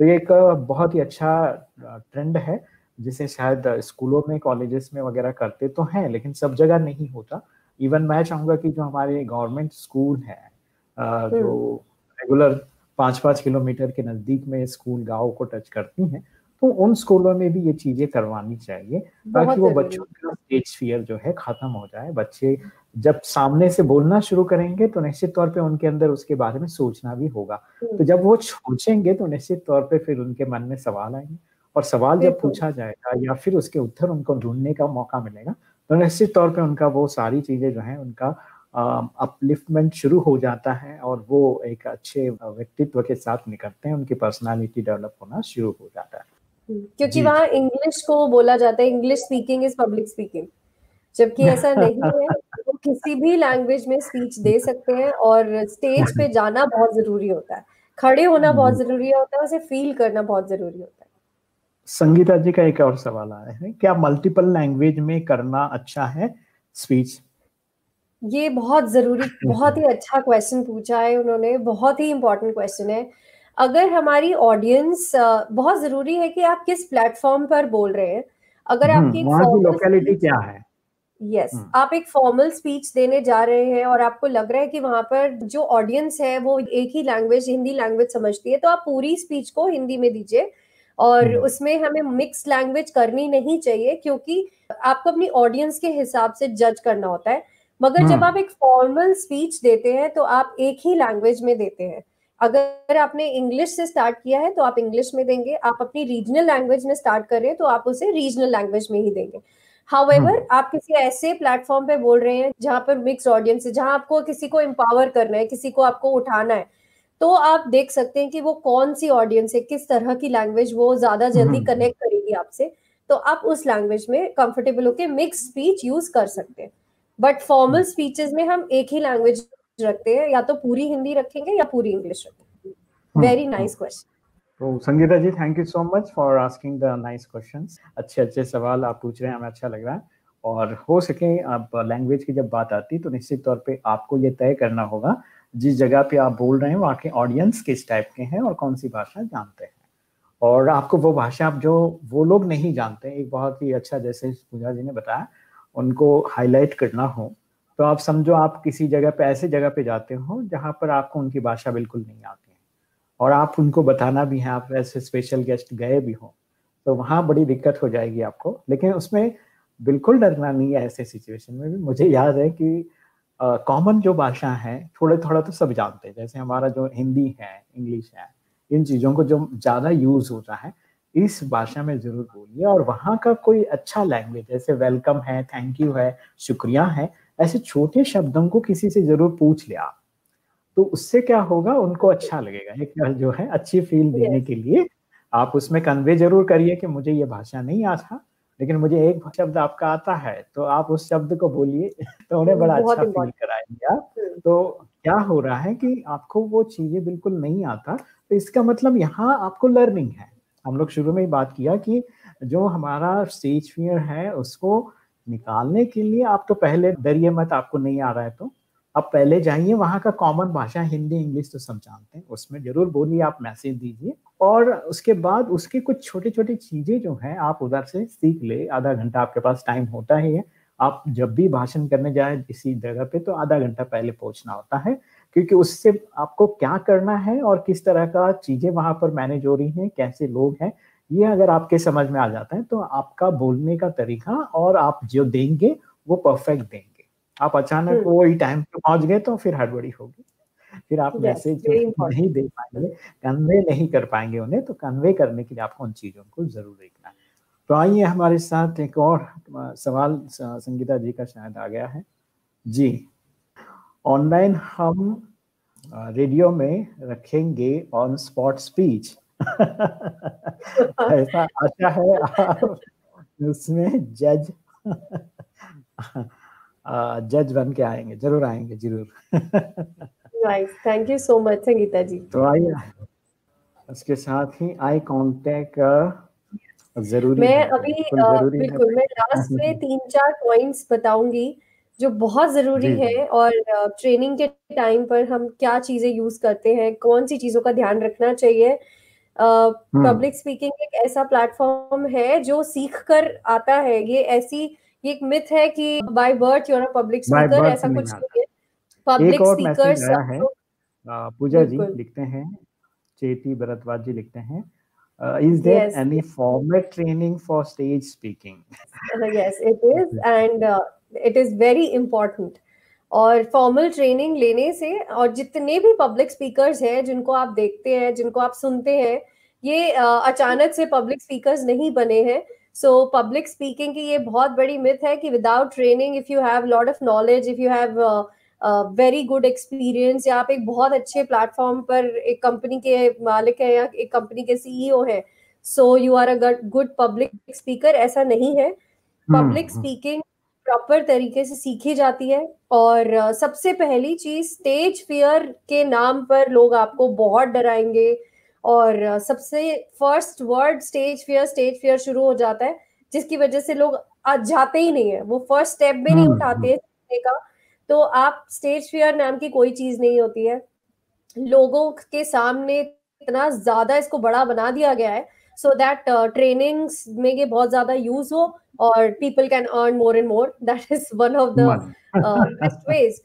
S1: तो ये एक बहुत ही अच्छा ट्रेंड है जिसे शायद स्कूलों में कॉलेजेस में वगैरह करते तो हैं लेकिन सब जगह नहीं होता। इवन मैं चाहूँगा कि जो हमारे गवर्नमेंट स्कूल है जो रेगुलर पाँच पाँच किलोमीटर के नज़दीक में स्कूल गाँव को टच करती हैं तो उन स्कूलों में भी ये चीज़ें करवानी चाहिए ताकि वो बच्चों का स्टेज फियर जो है खत्म हो जाए। बच्चे जब सामने से बोलना शुरू करेंगे तो निश्चित तौर पे उनके अंदर उसके बारे में सोचना भी होगा। तो जब वो सोचेंगे तो निश्चित तौर पे फिर उनके मन में सवाल आएँगे। और सवाल जब पूछा जाएगा या फिर उसके उत्तर उनको ढूँढने का मौका मिलेगा तो निश्चित तौर पे उनका वो सारी चीज़ें जो है उनका अपलिफ्टमेंट शुरू हो जाता है और वो एक अच्छे व्यक्तित्व के साथ निकलते हैं। उनकी पर्सनालिटी डेवलप होना शुरू हो जाता है।
S2: क्योंकि वहाँ इंग्लिश को बोला जाता है English speaking is public speaking जबकि ऐसा <laughs> नहीं है वो किसी भी लैंग्वेज में स्पीच दे सकते हैं और स्टेज पे जाना बहुत ज़रूरी होता है। खड़े होना बहुत ज़रूरी होता है उसे फील करना बहुत ज़रूरी होता है।
S1: संगीता जी का एक और सवाल आया है क्या मल्टीपल लैंग्वेज में करना अच्छा है स्पीच
S2: ये बहुत ज़रूरी बहुत ही <laughs> अच्छा क्वेश्चन पूछा है उन्होंने बहुत ही इम्पोर्टेंट क्वेश्चन है। अगर हमारी ऑडियंस बहुत ज़रूरी है कि आप किस प्लेटफॉर्म पर बोल रहे हैं। अगर
S1: हम्म,
S2: आपकी
S1: लोकेलिटी क्या है?
S2: यस yes, आप एक फॉर्मल स्पीच देने जा रहे हैं और आपको लग रहा है कि वहाँ पर जो ऑडियंस है वो एक ही लैंग्वेज हिंदी लैंग्वेज समझती है तो आप पूरी स्पीच को हिंदी में दीजिए। और हम्म। उसमें हमें मिक्स लैंग्वेज करनी नहीं चाहिए क्योंकि आपको अपनी ऑडियंस के हिसाब से जज करना होता है। मगर जब हम्म। आप एक फॉर्मल स्पीच देते हैं तो आप एक ही लैंग्वेज में देते हैं। अगर आपने इंग्लिश से स्टार्ट किया है तो आप इंग्लिश में देंगे आप अपनी रीजनल लैंग्वेज में स्टार्ट कर रहे हैं तो आप उसे रीजनल लैंग्वेज में ही देंगे हाउएवर हम्म। आप किसी ऐसे प्लेटफॉर्म पे बोल रहे हैं जहाँ पर मिक्स ऑडियंस है जहाँ आपको किसी को एम्पावर करना है किसी को आपको उठाना है तो आप देख सकते हैं कि वो कौन सी ऑडियंस है किस तरह की लैंग्वेज वो ज़्यादा जल्दी कनेक्ट हम्म। करेगी आपसे तो आप उस लैंग्वेज में कंफर्टेबल होकर मिक्स स्पीच यूज़ कर सकते हैं बट फॉर्मल स्पीचेस में हम एक ही लैंग्वेज रखते हैं या तो पूरी हिंदी रखेंगे या पूरी इंग्लिश रखेंगे। वेरी नाइस क्वेश्चन
S1: तो Sangeeta ji thank you so much for asking the nice questions अच्छे अच्छे सवाल आप पूछ रहे हैं हमें अच्छा लग रहा है। और हो सके आप लैंग्वेज की जब बात आती तो निश्चित तौर पे आपको ये तय करना होगा जिस जगह पे आप बोल रहे हैं वहाँ के ऑडियंस किस टाइप के हैं और कौन सी भाषा जानते हैं। और आपको वो भाषा आप जो वो लोग नहीं जानते एक बहुत ही अच्छा जैसे पूजा जी ने बताया उनको हाईलाइट करना हो। तो आप समझो आप किसी जगह पे, ऐसे जगह पे जाते हो जहाँ पर आपको उनकी भाषा बिल्कुल नहीं आती है। और आप उनको बताना भी है, आप ऐसे स्पेशल गेस्ट गए भी हो तो वहाँ बड़ी दिक्कत हो जाएगी आपको। लेकिन उसमें बिल्कुल डरना नहीं है ऐसे सिचुएशन में भी। मुझे याद है कि कॉमन जो भाषा है थोड़े थोड़ा तो सब जानते हैं। जैसे हमारा जो हिंदी है, इंग्लिश है, इन चीज़ों को जो ज़्यादा यूज़ होता है, इस भाषा में ज़रूर बोलिए। और वहाँ का कोई अच्छा लैंग्वेज जैसे वेलकम है थैंक यू है, शुक्रिया है ऐसे छोटे शब्दों को किसी से ज़रूर पूछ लिया तो उससे क्या होगा उनको अच्छा लगेगा। एक जो है अच्छी फील देने के लिए आप उसमें कन्वे ज़रूर करिए कि मुझे ये भाषा नहीं आता लेकिन मुझे एक शब्द आपका आता है तो आप उस शब्द को बोलिए तो उन्हें बड़ा अच्छा फील कराएँगे आप। हम्म। तो क्या हो रहा है कि आपको वो चीज़ें बिल्कुल नहीं आता तो इसका मतलब यहाँ आपको लर्निंग है। हम लोग शुरू में ही बात किया कि जो हमारा स्टेज फियर है उसको निकालने के लिए आप तो पहले डरिए मत, आपको नहीं आ रहा है तो। आप पहले जाइए, वहाँ का कॉमन भाषा हिंदी, इंग्लिश तो सब जानते हैं, उसमें ज़रूर बोलिए, आप मैसेज दीजिए। और उसके बाद उसके कुछ छोटी छोटी चीज़ें जो हैं, आप उधर से सीख ले, आधा घंटा आपके पास टाइम होता ही है। आप जब भी भाषण करने जाए इसी जगह पे तो आधा घंटा पहले पहुँचना होता है, क्योंकि उससे आपको क्या करना है और किस तरह का चीज़ें वहाँ पर मैनेज हो रही हैं, कैसे लोग हैं ये अगर आपके समझ में आ जाता है तो आपका बोलने का तरीका और आप जो देंगे वो परफेक्ट देंगे। आप अचानक वो वही टाइम पे पहुँच गए तो फिर हड़बड़ी होगी। फिर आप मैसेज <laughs> नहीं दे पाएँगे कन्वे नहीं कर पाएँगे उन्हें तो कन्वे करने के लिए आपको उन चीज़ों को ज़रूर देखना है। तो आइए हमारे साथ एक और सवाल संगीता जी का शायद आ गया है। जी ऑनलाइन हम रेडियो में रखेंगे ऑन स्पॉट स्पीच <laughs> ऐसा आशा है आप उसमें जज जज <laughs> बन के आएँगे ज़रूर आएँगे ज़रूर।
S2: Thank you so much Sangeeta ji.
S1: तो आइए उसके साथ ही आई कांटेक्ट ज़रूरी
S2: मैं अभी बिल्कुल मैं लास्ट में <laughs> तीन चार पॉइंट्स बताऊँगी जो बहुत ज़रूरी है और ट्रेनिंग के टाइम पर हम क्या चीज़ें यूज़ करते हैं कौन सी चीज़ों का ध्यान रखना चाहिए पब्लिक हम्म। स्पीकिंग एक ऐसा प्लेटफॉर्म है जो सीख कर आता है ये ऐसी ये एक मिथ है कि by birth you're a public speaker ऐसा कुछ नहीं है
S1: पब्लिक स्पीकर है पूजा जी लिखते हैं चेती भरद्वाज जी लिखते हैं Uh, is there yes. any format training for stage speaking? <laughs>
S2: yes, it is, <laughs> and uh, it is very important. और फॉर्मल ट्रेनिंग लेने से और जितने भी पब्लिक स्पीकर्स हैं जिनको आप देखते हैं जिनको आप सुनते हैं ये अचानक से पब्लिक स्पीकर्स नहीं बने हैं। सो पब्लिक स्पीकिंग की ये बहुत बड़ी मिथ है कि without training if you have lot of knowledge if you have very good experience या आप एक बहुत अच्छे प्लेटफॉर्म पर एक कंपनी के मालिक है या एक कंपनी के सीईओ हैं so you are a good public speaker ऐसा नहीं है। पब्लिक
S1: हम्म,
S2: स्पीकिंग प्रॉपर तरीके से सीखी जाती है और सबसे पहली चीज़ स्टेज फियर के नाम पर लोग आपको बहुत डराएँगे और सबसे first word stage fear stage fear शुरू हो जाता है जिसकी वजह से लोग आज जाते ही नहीं है। वो फ़र्स्ट स्टेप भी नहीं
S1: हम्म,
S2: उठाते हैं सीखने का। तो आप स्टेज फियर नाम की कोई चीज़ नहीं होती है। लोगों के सामने इतना ज़्यादा इसको बड़ा बना दिया गया है सो दैट ट्रेनिंग्स में ये बहुत ज़्यादा यूज़ हो और people can earn more and more that is one of the best ways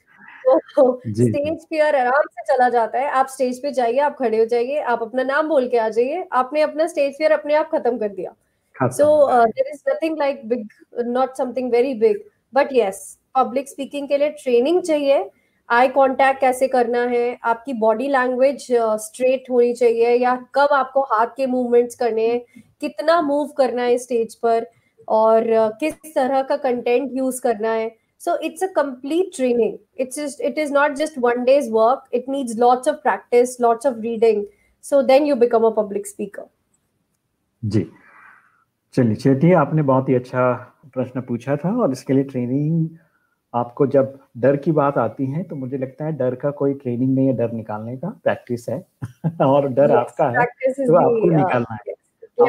S2: तो स्टेज फियर आराम से चला जाता है। आप स्टेज पे जाइए आप खड़े हो जाइए आप अपना नाम बोल के आ जाइए। आपने अपना स्टेज फियर अपने आप खत्म कर दिया। सो there is nothing like big not something very big. But yes public speaking के लिए ट्रेनिंग चाहिए। आई कांटेक्ट कैसे करना है? आपकी बॉडी लैंग्वेज स्ट्रेट होनी चाहिए या कब आपको हाथ के मूवमेंट्स करने हैं? कितना मूव करना है स्टेज पर? और किस तरह का कंटेंट यूज़ करना है? So it's a complete training it's it is not just one day's work it needs lots of practice lots of reading so then you become a public speaker
S1: जी। चलिए चेटी आपने बहुत ही अच्छा प्रश्न पूछा था और इसके लिए ट्रेनिंग. आपको जब डर की बात आती है तो मुझे लगता है डर का कोई ट्रेनिंग नहीं है डर निकालने का प्रैक्टिस है। <laughs> और डर
S2: yes
S1: आपका है तो आपको
S2: uh,
S1: निकालना है।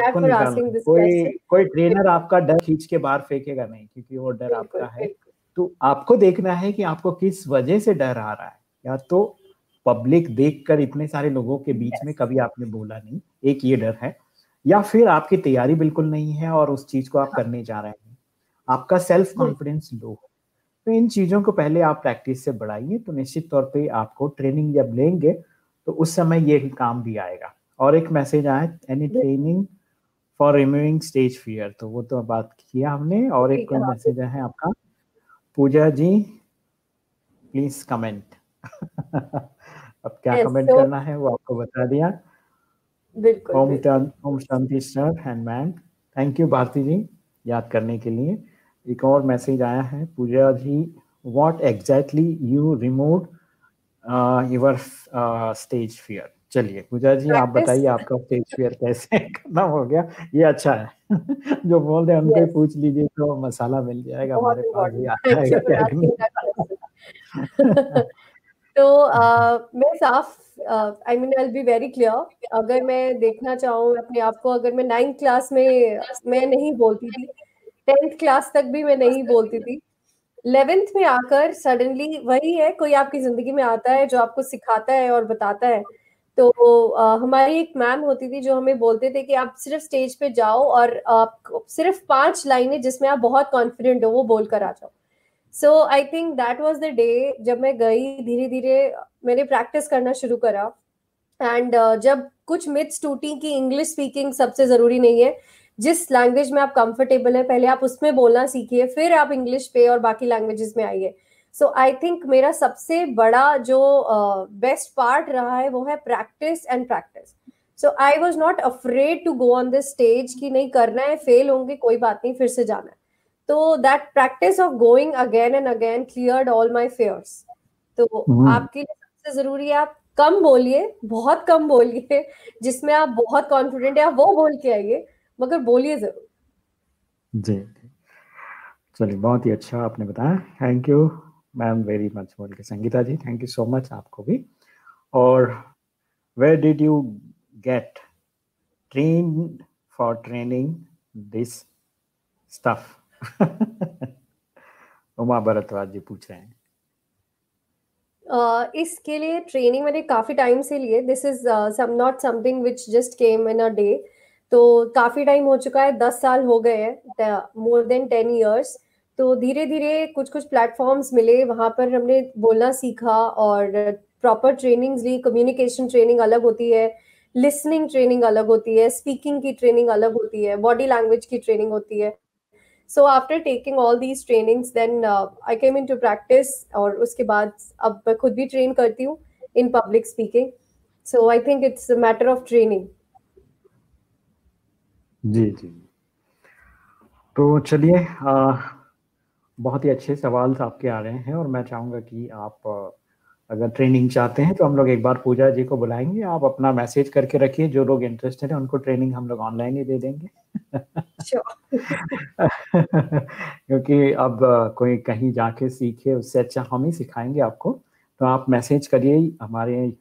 S1: आपको निकालना कोई कोई ट्रेनर आपका डर खींच के बाहर फेंकेगा नहीं क्योंकि वो डर आपका है। तो आपको देखना है कि आपको किस वजह से डर आ रहा है। या तो पब्लिक देखकर इतने सारे लोगों के बीच में कभी आपने बोला नहीं एक ये डर है। या फिर आपकी तैयारी बिल्कुल नहीं है और उस चीज़ को आप
S2: हाँ।
S1: करने जा रहे हैं। आपका सेल्फ कॉन्फिडेंस लो है। तो इन चीज़ों को पहले आप प्रैक्टिस से बढ़ाइए तो निश्चित तौर पे आपको ट्रेनिंग जब लेंगे तो उस समय ये काम भी आएगा। और एक मैसेज आया any training for removing stage fear तो वो तो बात किया हमने और एक कोई मैसेज है आपका पूजा जी प्लीज़ कमेंट <laughs> अब क्या
S2: yes
S1: कमेंट
S2: so
S1: करना है वो आपको बता दिया।
S2: बिल्कुल
S1: ओम ओम शांति sir and ma'am thank you Bharti ji याद करने के लिए। एक और मैसेज आया है Pooja ji what exactly you remove your stage fear चलिए पूजा जी आप बताइए आपका स्टेज फियर कैसे <laughs> खत्म हो गया? ये अच्छा है। <laughs> जो बोल रहे हैं उनको
S2: yes.
S1: पूछ लीजिए तो मसाला मिल जाएगा हमारे पास भी
S2: इम्पोर्टेंट
S1: आ
S2: थैंक यू
S1: जाएगा
S2: फॉर
S1: क्या
S2: आस्किंग दैट क्वेश्चन तो <laughs> uh, मैं साफ़ I mean I be very clear अगर मैं देखना चाहूँ अपने आप को अगर मैं नाइन्थ क्लास में मैं नहीं बोलती थी टेंथ क्लास तक भी मैं नहीं बोलती थी। इलेवेंथ में आकर सडनली वही है कोई आपकी ज़िंदगी में आता है जो आपको सिखाता है और बताता है। तो uh, हमारी एक मैम होती थी जो हमें बोलते थे कि आप सिर्फ़ स्टेज पे जाओ और आप सिर्फ़ पाँच लाइनें जिसमें आप बहुत कॉन्फिडेंट हो वो बोलकर आ जाओ। So I think that was the day जब मैं गई धीरे धीरे मैंने प्रैक्टिस करना शुरू करा। एंड uh, जब कुछ मिथ्स टूटी कि इंग्लिश स्पीकिंग सबसे ज़रूरी नहीं है जिस लैंग्वेज में आप कंफर्टेबल है पहले आप उसमें बोलना सीखिए फिर आप इंग्लिश पे और बाकी लैंग्वेजेस में आइए। सो आई थिंक मेरा सबसे बड़ा जो बेस्ट uh, पार्ट रहा है वो है practice and practice so I was not afraid to go on this stage कि नहीं करना है फेल होंगे कोई बात नहीं फिर से जाना है। तो that practice of going again and again cleared all my fears तो
S1: हम्म।
S2: आपके लिए सबसे ज़रूरी है आप कम बोलिए बहुत कम बोलिए जिसमें आप बहुत कॉन्फिडेंट है आप वो बोल के आइए। मगर बोलिए ज़रूर।
S1: जी। चलिए बहुत ही अच्छा आपने बताया। Thank you ma'am very much बोल के Sangeeta ji. Thank you so much आपको भी। और where did you get train for training this stuff Uma Bhardwaj ji पूछ रहे हैं।
S2: Uh, इसके लिए ट्रेनिंग मैंने काफ़ी टाइम से लिए this is some not something which just came in a day तो काफ़ी टाइम हो चुका है, दस साल हो गए हैं मोर देन टेन इयर्स तो धीरे धीरे कुछ कुछ प्लेटफॉर्म्स मिले, वहाँ पर हमने बोलना सीखा और प्रॉपर ट्रेनिंग्स ली कम्युनिकेशन ट्रेनिंग अलग होती है लिसनिंग ट्रेनिंग अलग होती है स्पीकिंग की ट्रेनिंग अलग होती है बॉडी लैंग्वेज की ट्रेनिंग होती है. So after taking all these trainings then I i came to practice और उसके बाद अब मैं खुद भी ट्रेन करती हूँ in public speaking so I think it's a matter of training.
S1: जी जी। तो चलिए बहुत ही अच्छे सवाल आपके आ रहे हैं और मैं चाहूँगा कि आप अगर ट्रेनिंग चाहते हैं तो हम लोग एक बार पूजा जी को बुलाएँगे। आप अपना मैसेज करके रखिए, जो लोग इंटरेस्टेड हैं उनको ट्रेनिंग हम लोग ऑनलाइन ही दे देंगे। <laughs> क्योंकि अब कोई कहीं जाके सीखे, उससे अच्छा हम ही सिखाएँगे आपको। तो आप मैसेज करिए, हमारे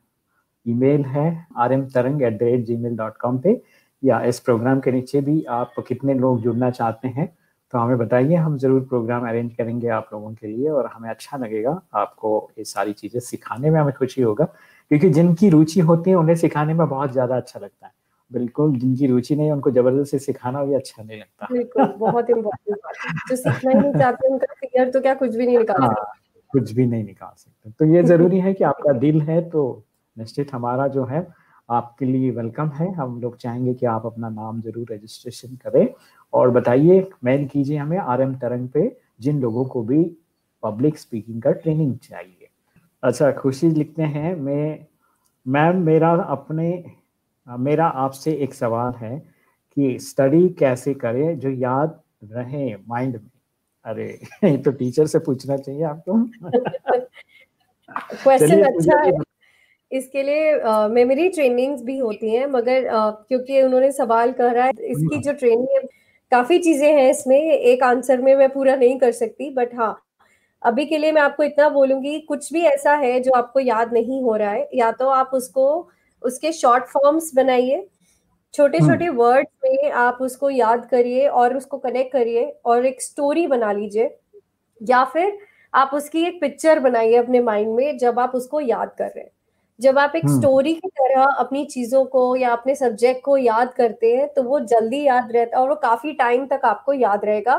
S1: ईमेल है R M Tarang at the rate Gmail dot com पे। या इस प्रोग्राम के नीचे भी आप कितने लोग जुड़ना चाहते हैं तो हमें बताइए। हम ज़रूर प्रोग्राम अरेंज करेंगे आप लोगों के लिए और हमें अच्छा लगेगा आपको ये सारी चीज़ें सिखाने में हमें खुशी होगा क्योंकि जिनकी रुचि होती है उन्हें सिखाने में बहुत ज़्यादा अच्छा लगता है। बिल्कुल जिनकी रुचि नहीं उनको ज़बरदस्ती सिखाना भी अच्छा नहीं लगता।
S2: बिल्कुल बहुत इम्पोर्टेंट जो सीखना ही नहीं चाहते उनका फिगर तो क्या कुछ भी नहीं निकाल हाँ,
S1: कुछ भी नहीं निकाल सकते। तो ये ज़रूरी है कि आपका दिल है तो निश्चित हमारा जो है आपके लिए वेलकम है। हम लोग चाहेंगे कि आप अपना नाम ज़रूर रजिस्ट्रेशन करें। और बताइए मेल कीजिए हमें आर एम तरंग पे जिन लोगों को भी पब्लिक स्पीकिंग का ट्रेनिंग चाहिए। अच्छा खुशी लिखते हैं। मैं मैम मेरा अपने मेरा आपसे एक सवाल है कि स्टडी कैसे करें जो याद रहे माइंड में? अरे <laughs> तो टीचर से पूछना चाहिए आपको। <laughs>
S2: क्वेश्चन अच्छा है। इसके लिए मेमोरी ट्रेनिंग्स भी होती हैं मगर क्योंकि उन्होंने सवाल कह रहा है इसकी जो ट्रेनिंग है काफ़ी चीज़ें हैं इसमें एक आंसर में मैं पूरा नहीं कर सकती बट हाँ अभी के लिए मैं आपको इतना बोलूँगी कुछ भी ऐसा है जो आपको याद नहीं हो रहा है या तो आप उसको उसके शॉर्ट फॉर्म्स बनाइए छोटे छोटे वर्ड्स में आप उसको याद करिए और उसको कनेक्ट करिए और एक स्टोरी बना लीजिए या फिर आप उसकी एक पिक्चर बनाइए अपने माइंड में जब आप उसको याद कर रहे हैं। जब आप एक स्टोरी की तरह अपनी चीज़ों को या अपने सब्जेक्ट को याद करते हैं तो वो जल्दी याद रहता है और वो काफ़ी टाइम तक आपको याद रहेगा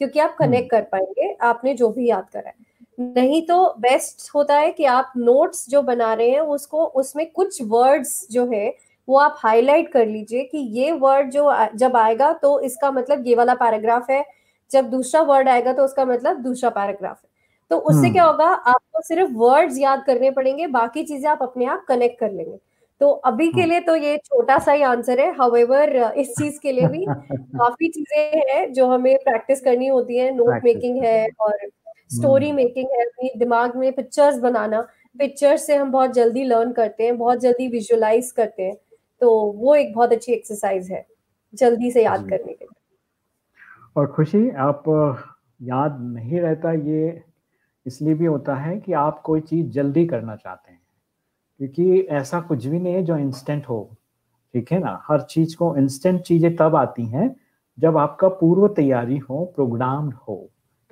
S2: क्योंकि आप कनेक्ट कर पाएँगे आपने जो भी याद करा है। नहीं तो बेस्ट होता है कि आप नोट्स जो बना रहे हैं उसको उसमें कुछ वर्ड्स जो है वो आप हाईलाइट कर लीजिए कि ये वर्ड जो जब आएगा तो इसका मतलब ये वाला पैराग्राफ है जब दूसरा वर्ड आएगा तो उसका मतलब दूसरा पैराग्राफ है। तो उससे क्या होगा आपको सिर्फ़ वर्ड्स याद करने पड़ेंगे बाकी चीज़ें आप अपने आप कनेक्ट कर लेंगे। तो अभी के लिए तो ये छोटा सा ही आंसर है हाउएवर इस चीज़ के लिए भी <laughs> काफ़ी चीज़ें हैं जो हमें प्रैक्टिस करनी होती है नोट मेकिंग है और स्टोरी मेकिंग है अपनी दिमाग में पिक्चर्स बनाना। पिक्चर्स से हम बहुत जल्दी लर्न करते हैं बहुत जल्दी विजुअलाइज करते हैं। तो वो एक बहुत अच्छी एक्सरसाइज है जल्दी से याद करने के लिए।
S1: और खुशी आप याद नहीं रहता ये इसलिए भी होता है कि आप कोई चीज़ जल्दी करना चाहते हैं। क्योंकि ऐसा कुछ भी नहीं है जो इंस्टेंट हो। ठीक है ना? हर चीज़ को इंस्टेंट चीज़ें तब आती हैं जब आपका पूर्व तैयारी हो प्रोग्राम हो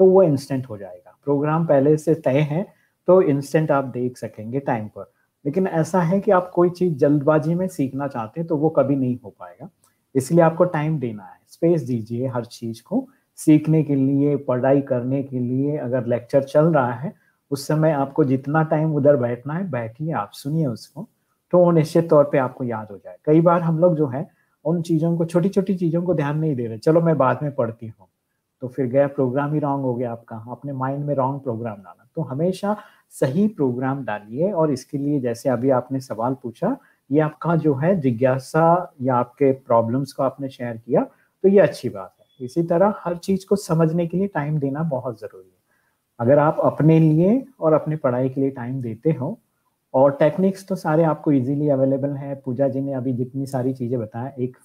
S1: तो वो इंस्टेंट हो जाएगा। प्रोग्राम पहले से तय है तो इंस्टेंट आप देख सकेंगे टाइम पर। लेकिन ऐसा है कि आप कोई चीज़ जल्दबाजी में सीखना चाहते हैं तो वो कभी नहीं हो पाएगा। इसलिए आपको टाइम देना है। स्पेस दीजिए हर चीज़ को। सीखने के लिए, पढ़ाई करने के लिए अगर लेक्चर चल रहा है, उस समय आपको जितना टाइम उधर बैठना है, बैठिए, आप सुनिए उसको तो वो निश्चित तौर पे आपको याद हो जाए। कई बार हम लोग जो है, उन चीज़ों को छोटी छोटी चीज़ों को ध्यान नहीं दे रहे। चलो मैं बाद में पढ़ती हूँ। तो फिर गया प्रोग्राम ही रॉन्ग हो गया आपका। अपने माइंड में रॉन्ग प्रोग्राम डाला तो हमेशा सही प्रोग्राम डालिए और इसके लिए जैसे अभी आपने सवाल पूछा, ये आपका जो है जिज्ञासा या आपके प्रॉब्लम्स को आपने शेयर किया तो ये अच्छी बात है। इसी तरह हर चीज़ को समझने के लिए टाइम देना बहुत ज़रूरी है। अगर आप अपने लिए और अपने पढ़ाई के लिए टाइम देते हो, और टेक्निक्स तो सारे आपको इजीली अवेलेबल है। पूजा जी ने अभी जितनी सारी चीज़ें बताया एक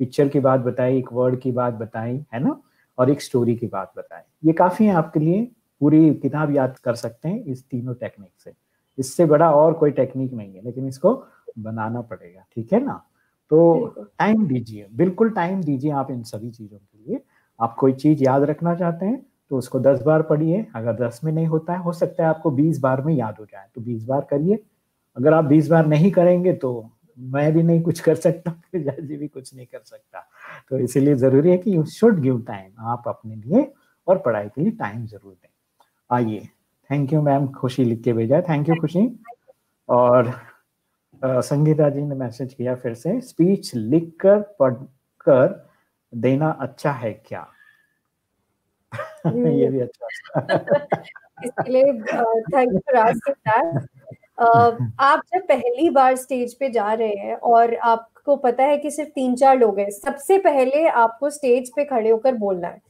S1: पिक्चर की बात बताई, एक वर्ड की बात बताई, है ना? और एक स्टोरी की बात बताई। ये काफ़ी है आपके लिए, पूरी किताब याद कर सकते हैं इस तीनों टेक्निक से। इससे बड़ा और कोई टेक्निक नहीं है, लेकिन इसको बनाना पड़ेगा, ठीक है ना? तो टाइम दीजिए बिल्कुल टाइम दीजिए आप इन सभी चीज़ों के लिए। आप कोई चीज़ याद रखना चाहते हैं तो उसको दस बार पढ़िए। अगर दस में नहीं होता है हो सकता है आपको बीस बार में याद हो जाए तो बीस बार करिए। अगर आप बीस बार नहीं करेंगे तो मैं भी नहीं कुछ कर सकता <laughs> फिर जी भी कुछ नहीं कर सकता। तो इसीलिए ज़रूरी है कि यू शुड गिव टाइम आप अपने लिए और पढ़ाई के लिए टाइम ज़रूर दें। आइए थैंक यू मैम खुशी लिख के भेजा थैंक यू खुशी। और संगीता जी ने मैसेज किया फिर से स्पीच लिखकर पढ़कर देना अच्छा है क्या? ये भी अच्छा <laughs>
S2: इसके लिए thank you for asking that आप जब पहली बार स्टेज पे जा रहे हैं और आपको पता है कि सिर्फ़ तीन चार लोग हैं सबसे पहले आपको स्टेज पे खड़े होकर बोलना है।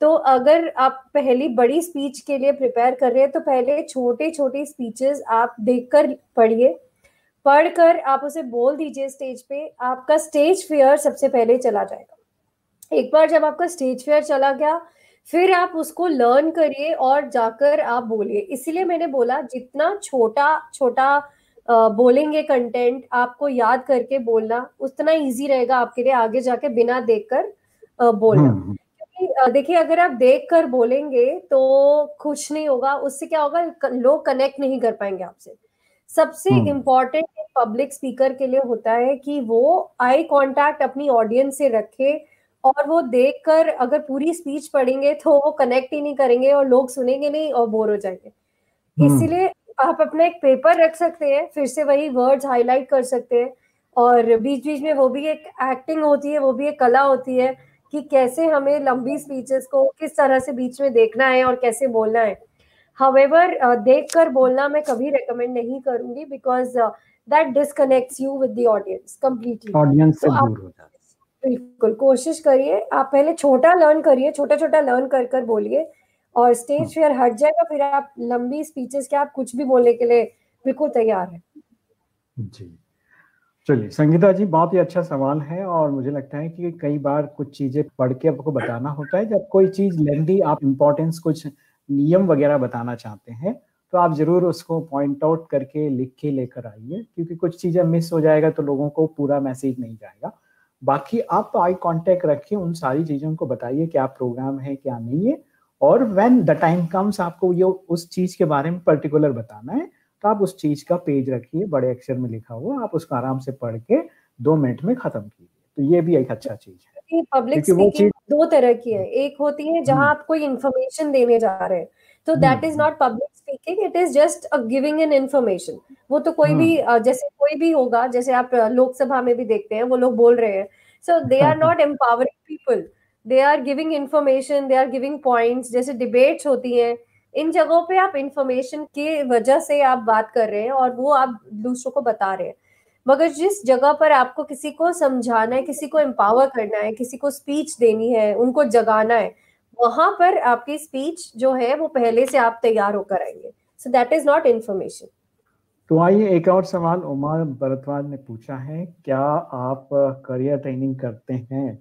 S2: तो अगर आप पहली बड़ी स्पीच के लिए प्रिपेयर कर रहे हैं तो पहले छोटे छोटे स्पीचेस आप देखकर पढ़िए। पढ़कर आप उसे बोल दीजिए स्टेज पे आपका स्टेज फेयर सबसे पहले चला जाएगा। एक बार जब आपका स्टेज फेयर चला गया फिर आप उसको लर्न करिए और जाकर आप बोलिए। इसीलिए मैंने बोला जितना छोटा छोटा बोलेंगे कंटेंट आपको याद करके बोलना उतना इजी रहेगा आपके लिए आगे जाके बिना देखकर बोलना। हम्म, हम्म। क्योंकि देखिए अगर आप देख कर बोलेंगे तो कुछ नहीं होगा उससे क्या होगा लोग कनेक्ट नहीं कर पाएँगे आपसे। सबसे इम्पोर्टेंट पब्लिक स्पीकर के लिए होता है कि वो आई कांटेक्ट अपनी ऑडियंस से रखे और वो देखकर अगर पूरी स्पीच पढ़ेंगे तो वो कनेक्ट ही नहीं करेंगे और लोग सुनेंगे नहीं और बोर हो जाएँगे। हम्म। इसीलिए आप अपना एक पेपर रख सकते हैं फिर से वही वर्ड्स हाईलाइट कर सकते हैं और बीच बीच में वो भी एक एक्टिंग होती है वो भी एक कला होती है कि कैसे हमें लंबी स्पीचेस को किस तरह से बीच में देखना है और कैसे बोलना है। हावेवर देख कर बोलना मैं कभी रेकमेंड नहीं करूँगी because that disconnects you with the audience completely
S1: audience से दूर हो जाता
S2: बिल्कुल कोशिश करिए आप पहले छोटा लर्न करिए छोटा छोटा लर्न कर कर बोलिए और स्टेज फेयर हट जाएगा फिर आप लंबी स्पीचेस के आप कुछ भी बोलने के लिए बिल्कुल तैयार है।
S1: जी। चलिए संगीता जी बहुत ही अच्छा सवाल है और मुझे लगता है कि कई बार कुछ चीज़ें पढ़ के आपको बताना होता है। जब कोई चीज़ लेंदी आप इम्पोर्टेंस कुछ नियम वगैरह बताना चाहते हैं तो आप ज़रूर उसको पॉइंट आउट करके लिख के लेकर आइए, क्योंकि कुछ चीज़ें मिस हो जाएगा तो लोगों को पूरा मैसेज नहीं जाएगा। बाकी आप आई कांटेक्ट रखिए, उन सारी चीज़ों को बताइए, क्या प्रोग्राम है, क्या नहीं है, और व्हेन द टाइम कम्स आपको ये उस चीज़ के बारे में पर्टिकुलर बताना है तो आप उस चीज़ का पेज रखिए, बड़े अक्षर में लिखा हुआ, आप उसको आराम से पढ़ के दो मिनट में खत्म कीजिए। तो ये भी एक अच्छा चीज़ है।
S2: पब्लिक स्पीकिंग दो तरह की है। एक होती है जहाँ हम्म। आप कोई इन्फॉर्मेशन देने जा रहे हैं। तो that is not public speaking it is just a giving an information वो तो कोई भी हम्म। जैसे कोई भी होगा जैसे आप लोकसभा में भी देखते हैं वो लोग बोल रहे हैं। So they are not empowering people they are giving information they are giving points जैसे डिबेट्स होती हैं इन जगहों पे आप इंफॉर्मेशन की वजह से आप बात कर रहे हैं और वो आप दूसरों को बता रहे हैं। मगर जिस जगह पर आपको किसी को समझाना है, किसी को एम्पावर करना है, किसी को स्पीच देनी है, उनको जगाना है, वहाँ पर आपकी स्पीच जो है, वो पहले से आप तैयार होकर आएँगे। So that is not information
S1: तो आइए एक और सवाल उमा भरतवाल ने पूछा है, क्या आप करियर ट्रेनिंग करते हैं?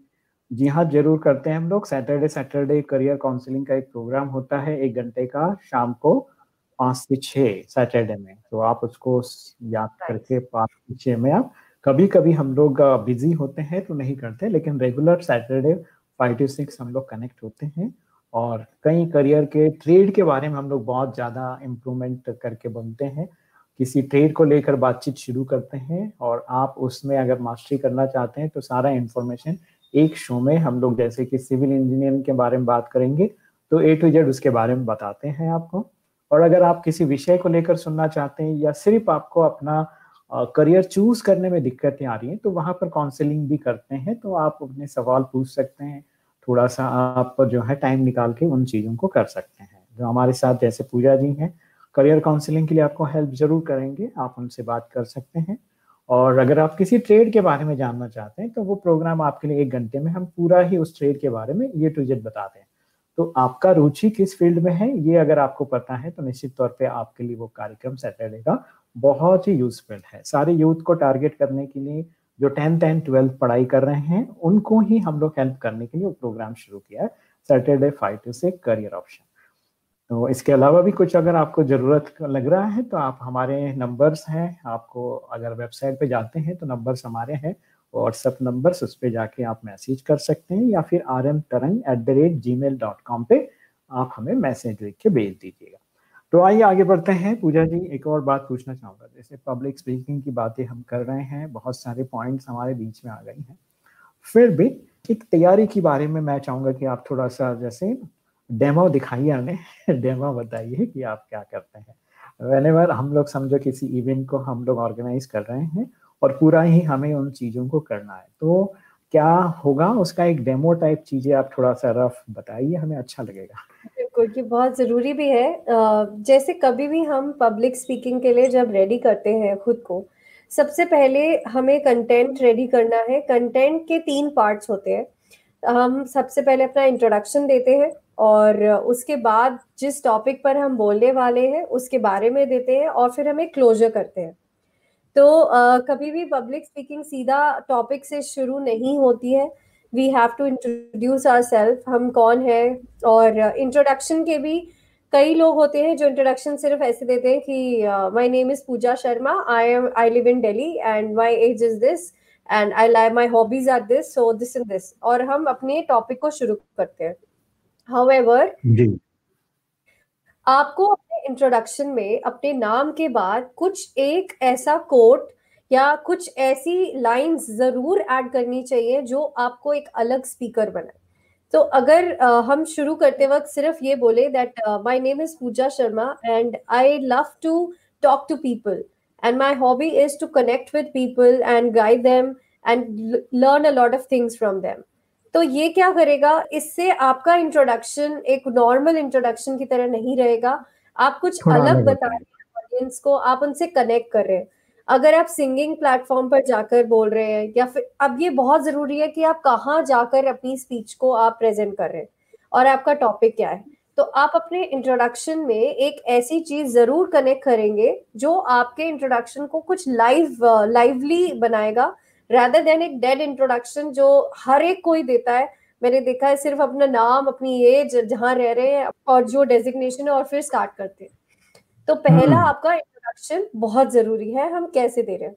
S1: जी हाँ ज़रूर करते हैं हम लोग। सैटरडे सैटरडे करियर काउंसलिंग का एक प्रोग्राम होता है, एक घंटे का शाम को। पाँच से छः सैटरडे में तो आप उसको याद करके पाँच से छः में आप कभी कभी हम लोग बिज़ी होते हैं तो नहीं करते लेकिन regular Saturday five to six हम लोग कनेक्ट होते हैं और कई करियर के ट्रेड के बारे में हम लोग बहुत ज़्यादा इम्प्रूवमेंट करके बनते हैं। किसी ट्रेड को लेकर बातचीत शुरू करते हैं और आप उसमें अगर मास्टरी करना चाहते हैं तो सारा इन्फॉर्मेशन एक शो में हम लोग जैसे कि सिविल इंजीनियरिंग के बारे में बात करेंगे तो ए टू जेड उसके बारे में बताते हैं आपको। और अगर आप किसी विषय को लेकर सुनना चाहते हैं या सिर्फ़ आपको अपना करियर चूज़ करने में दिक्कतें आ रही हैं तो वहाँ पर काउंसलिंग भी करते हैं तो आप अपने सवाल पूछ सकते हैं। थोड़ा सा आप जो है टाइम निकाल के उन चीज़ों को कर सकते हैं। जो हमारे साथ जैसे पूजा जी हैं करियर काउंसलिंग के लिए आपको हेल्प ज़रूर करेंगे, आप उनसे बात कर सकते हैं। और अगर आप किसी ट्रेड के बारे में जानना चाहते हैं तो वो प्रोग्राम आपके लिए एक घंटे में हम पूरा ही उस ट्रेड के बारे में ये टू जेड बताते हैं तो आपका रुचि किस फ़ील्ड में है, ये अगर आपको पता है तो निश्चित तौर पे आपके लिए वो कार्यक्रम सैटरडे का बहुत ही यूजफुल है। सारे यूथ को टारगेट करने के लिए जो टेंथ एंड ट्वेल्थ पढ़ाई कर रहे हैं, उनको ही हम लोग हेल्प करने के लिए वो प्रोग्राम शुरू किया है सैटरडे फाइव टू से करियर ऑप्शन तो इसके अलावा भी कुछ अगर आपको ज़रूरत लग रहा है तो आप हमारे नंबर्स हैं, आपको अगर वेबसाइट पे जाते हैं तो नंबर्स हमारे हैं व्हाट्सएप नंबर्स उस पर जाके आप मैसेज कर सकते हैं या फिर R M Tarang at the rate Gmail dot com पर आप हमें मैसेज लिख के भेज दीजिएगा। तो आइए आगे बढ़ते हैं। पूजा जी, एक और बात पूछना चाहूँगा। जैसे पब्लिक स्पीकिंग की बातें हम कर रहे हैं, बहुत सारे पॉइंट्स हमारे बीच में आ गई हैं। फिर भी एक तैयारी के बारे में मैं चाहूँगा कि आप थोड़ा सा जैसे डेमो दिखाइए हमें। <laughs> डेमो बताइए कि आप क्या करते हैं। वेन हम लोग समझो किसी इवेंट को हम लोग ऑर्गेनाइज कर रहे हैं। और पूरा ही हमें उन चीज़ों को करना है। तो क्या होगा? उसका एक डेमो टाइप चीज़ें आप थोड़ा सा रफ बताइए, हमें अच्छा लगेगा।
S2: बिल्कुल ये बहुत ज़रूरी भी है। जैसे कभी भी हम पब्लिक स्पीकिंग के लिए जब रेडी करते हैं खुद को, सबसे पहले हमें कंटेंट रेडी करना है। कंटेंट के तीन पार्ट्स होते हैं। हम सबसे पहले अपना इंट्रोडक्शन देते हैं और उसके बाद जिस टॉपिक पर हम बोलने वाले हैं, उसके बारे में देते हैं और फिर हमें क्लोजर करते हैं। तो कभी भी पब्लिक स्पीकिंग सीधा टॉपिक से शुरू नहीं होती है। We have to introduce our self हम कौन है? और इंट्रोडक्शन के भी कई लोग होते हैं जो इंट्रोडक्शन सिर्फ़ ऐसे देते हैं कि my name is Pooja Sharma I am I live in Delhi and my age is this and I live my hobbies are this so this and this और हम अपने टॉपिक को शुरू करते हैं। हाउएवर आपको अपने इंट्रोडक्शन में अपने नाम के बाद कुछ एक ऐसा कोट या कुछ ऐसी लाइंस ज़रूर ऐड करनी चाहिए जो आपको एक अलग स्पीकर बनाए। तो अगर uh, हम शुरू करते वक्त सिर्फ़ ये बोले that my name is Pooja Sharma and I love to talk to people and my hobby is to connect with people and guide them and learn a lot of things from them तो ये क्या करेगा? इससे आपका introduction एक normal introduction की तरह नहीं रहेगा। आप कुछ अलग बता रहे हैं ऑडियंस को आप उनसे कनेक्ट कर रहे हैं। अगर आप सिंगिंग प्लेटफॉर्म पर जाकर बोल रहे हैं या फिर अब ये बहुत ज़रूरी है कि आप कहाँ जाकर अपनी स्पीच को आप प्रेजेंट कर रहे हैं और आपका टॉपिक क्या है। तो आप अपने इंट्रोडक्शन में एक ऐसी चीज़ ज़रूर कनेक्ट करेंगे जो आपके इंट्रोडक्शन को कुछ लाइव लाइवली बनाएगा। रादर देन एक डेड इंट्रोडक्शन जो हर एक कोई देता है मैंने देखा है सिर्फ़ अपना नाम अपनी एज जहाँ रह रहे हैं और जो डेजिग्नेशन है और फिर स्टार्ट करते हैं तो पहला हम्म। आपका इंट्रोडक्शन बहुत ज़रूरी है हम कैसे दे रहे हैं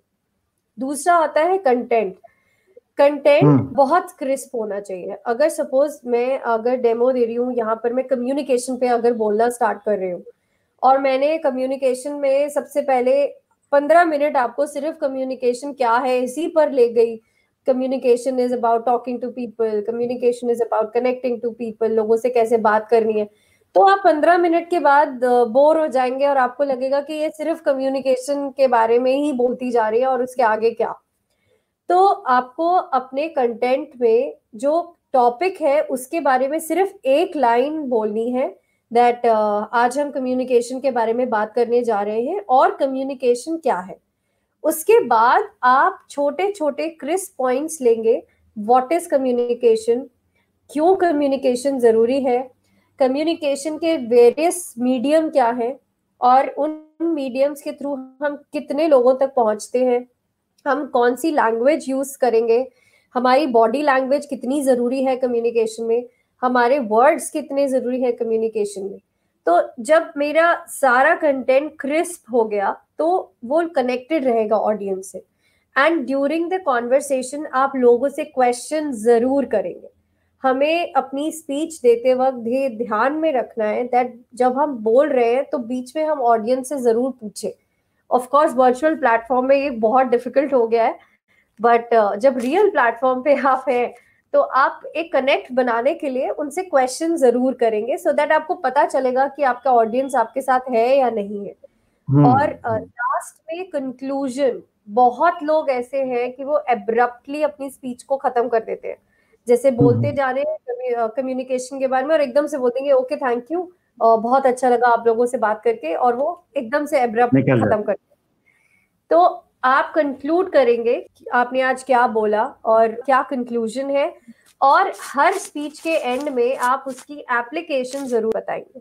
S2: दूसरा आता है कंटेंट कंटेंट हम्म। बहुत क्रिस्प होना चाहिए अगर सपोज़ मैं अगर डेमो दे रही हूँ यहाँ पर मैं कम्युनिकेशन पे अगर बोलना स्टार्ट कर रही हूँ और मैंने कम्युनिकेशन में सबसे पहले पंद्रह मिनट आपको सिर्फ़ कम्युनिकेशन क्या है, इसी पर ले गई। Communication is about talking to people communication is about connecting to people लोगों से कैसे बात करनी है। तो आप पंद्रह मिनट के बाद बोर हो जाएँगे और आपको लगेगा कि ये सिर्फ़ कम्युनिकेशन के बारे में ही बोलती जा रही है और उसके आगे क्या। तो आपको अपने कंटेंट में जो टॉपिक है, उसके बारे में सिर्फ़ एक लाइन बोलनी है। दैट uh, आज हम कम्युनिकेशन के बारे में बात करने जा रहे हैं और कम्युनिकेशन क्या है? उसके बाद आप छोटे छोटे क्रिस पॉइंट्स लेंगे। व्हाट इज़ कम्युनिकेशन क्यों कम्युनिकेशन ज़रूरी है? कम्युनिकेशन के वेरियस मीडियम क्या है? और उन मीडियम्स के थ्रू हम कितने लोगों तक पहुँचते हैं? हम कौन सी लैंग्वेज यूज़ करेंगे? हमारी बॉडी लैंग्वेज कितनी ज़रूरी है कम्युनिकेशन में? हमारे वर्ड्स कितने ज़रूरी है कम्युनिकेशन में? तो जब मेरा सारा कंटेंट क्रिस्प हो गया तो वो कनेक्टेड रहेगा ऑडियंस से। एंड ड्यूरिंग द कॉन्वर्सेशन आप लोगों से क्वेश्चन ज़रूर करेंगे। हमें अपनी स्पीच देते वक्त ध्यान में रखना है दैट जब हम बोल रहे हैं तो बीच में हम ऑडियंस से ज़रूर पूछे। ऑफ़ कोर्स वर्चुअल प्लेटफॉर्म में ये बहुत डिफ़िकल्ट हो गया है बट uh, जब रियल प्लेटफॉर्म पे आप हैं तो आप एक कनेक्ट बनाने के लिए उनसे क्वेश्चन ज़रूर करेंगे सो so दैट आपको पता चलेगा कि आपका ऑडियंस आपके साथ है या नहीं है hmm. और लास्ट uh, में कंक्लूजन बहुत लोग ऐसे हैं कि वो एब्रप्टली अपनी स्पीच को खत्म कर देते हैं जैसे बोलते hmm. जा रहे हैं कम्युनिकेशन के बारे में और एकदम से बोल देंगे ओके थैंक यू बहुत अच्छा लगा आप लोगों से बात करके और वो एकदम से एब्रप्ट खत्म कर तो आप कंक्लूड करेंगे कि आपने आज क्या बोला और क्या कंक्लूजन है? और हर स्पीच के एंड में आप उसकी एप्लीकेशन ज़रूर बताएँगे।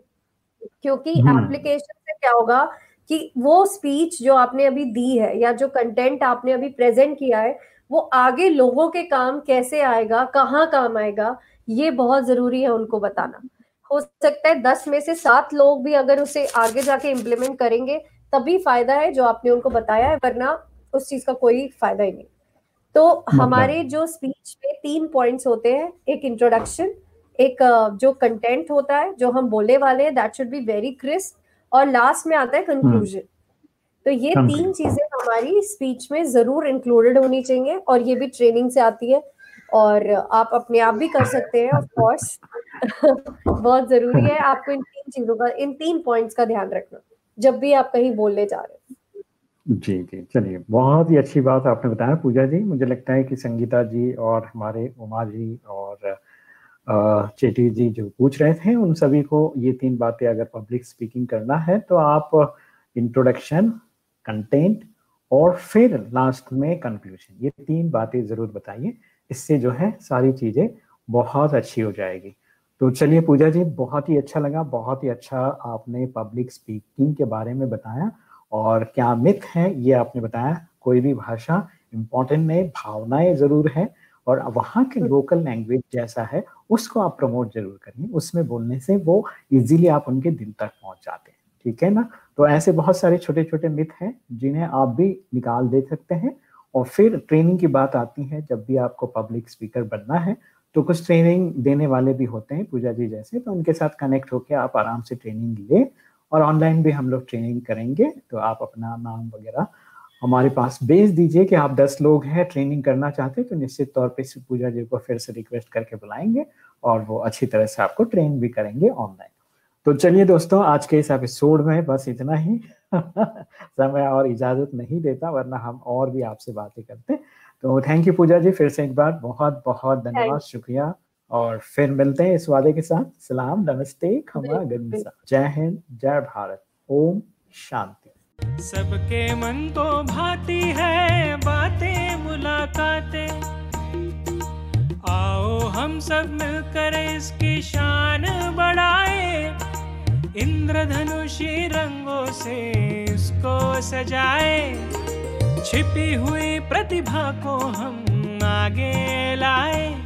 S2: क्योंकि एप्लीकेशन हम्म। से क्या होगा कि वो स्पीच जो आपने अभी दी है या जो कंटेंट आपने अभी प्रेजेंट किया है वो आगे लोगों के काम कैसे आएगा कहाँ काम आएगा ये बहुत ज़रूरी है उनको बताना। हो सकता है दस में से सात लोग भी अगर उसे आगे जाके इम्प्लीमेंट करेंगे तभी फ़ायदा है जो आपने उनको बताया है वरना उस चीज़ का कोई फ़ायदा ही नहीं तो मतलब? हमारे जो स्पीच में तीन पॉइंट्स होते हैं एक इंट्रोडक्शन एक जो कंटेंट होता है जो हम बोलने वाले हैं that should be very crisp और लास्ट में आता है कंक्लूजन हम्म। तो ये तीन चीज़ें हमारी स्पीच में ज़रूर इंक्लूडेड होनी चाहिए और ये भी ट्रेनिंग से आती है और आप अपने आप भी कर सकते हैं ऑफ़ कोर्स <laughs> बहुत ज़रूरी है आपको इन तीन चीज़ों का इन तीन पॉइंट्स का ध्यान रखना जब भी आप कहीं बोलने जा रहे हैं
S1: जी जी, चलिए, बहुत ही अच्छी बात आपने बताया। पूजा जी, मुझे लगता है कि संगीता जी और हमारे उमा जी और चेटी जी जो पूछ रहे थे, उन सभी को ये तीन बातें अगर पब्लिक स्पीकिंग करना है तो आप इंट्रोडक्शन कंटेंट और फिर लास्ट में कंक्लूजन ये तीन बातें ज़रूर बताइए। इससे जो है सारी चीज़ें बहुत अच्छी हो जाएगी। तो चलिए पूजा जी, बहुत ही अच्छा लगा, बहुत ही अच्छा आपने पब्लिक स्पीकिंग के बारे में बताया। और क्या मिथ है ये आपने बताया। कोई भी भाषा इम्पोर्टेंट नहीं भावनाएँ ज़रूर है और वहाँ के लोकल लैंग्वेज जैसा है उसको आप प्रमोट ज़रूर करिए। उसमें बोलने से वो इजीली आप उनके दिल तक पहुँच जाते हैं। ठीक है ना? तो ऐसे बहुत सारे छोटे छोटे मिथ हैं जिन्हें आप भी निकाल दे सकते हैं और फिर ट्रेनिंग की बात आती है जब भी आपको पब्लिक स्पीकर बनना है तो कुछ ट्रेनिंग देने वाले भी होते हैं पूजा जी जैसे तो उनके साथ कनेक्ट होकर आप आराम से ट्रेनिंग ले और ऑनलाइन भी हम लोग ट्रेनिंग करेंगे तो आप अपना नाम वगैरह हमारे पास भेज दीजिए कि आप दस लोग हैं ट्रेनिंग करना चाहते हैं तो निश्चित तौर पे पूजा जी को फिर से रिक्वेस्ट करके बुलाएँगे और वो अच्छी तरह से आपको ट्रेन भी करेंगे ऑनलाइन तो चलिए दोस्तों आज के इस एपिसोड में बस इतना ही। <laughs> समय और इजाज़त नहीं देता वरना हम और भी आपसे बातें करते। तो थैंक यू पूजा जी फिर से एक बार बहुत बहुत धन्यवाद शुक्रिया। और फिर मिलते हैं इस वादे के साथ। सलाम नमस्ते खमा गंसा जय हिंद जय भारत। ओम शांति।
S5: सबके मन को भाती है बातें मुलाकातें। आओ हम सब मिलकर इसकी शान बढ़ाए। इंद्रधनुषी रंगों से इसको सजाए। छिपी हुई प्रतिभा को हम आगे लाए।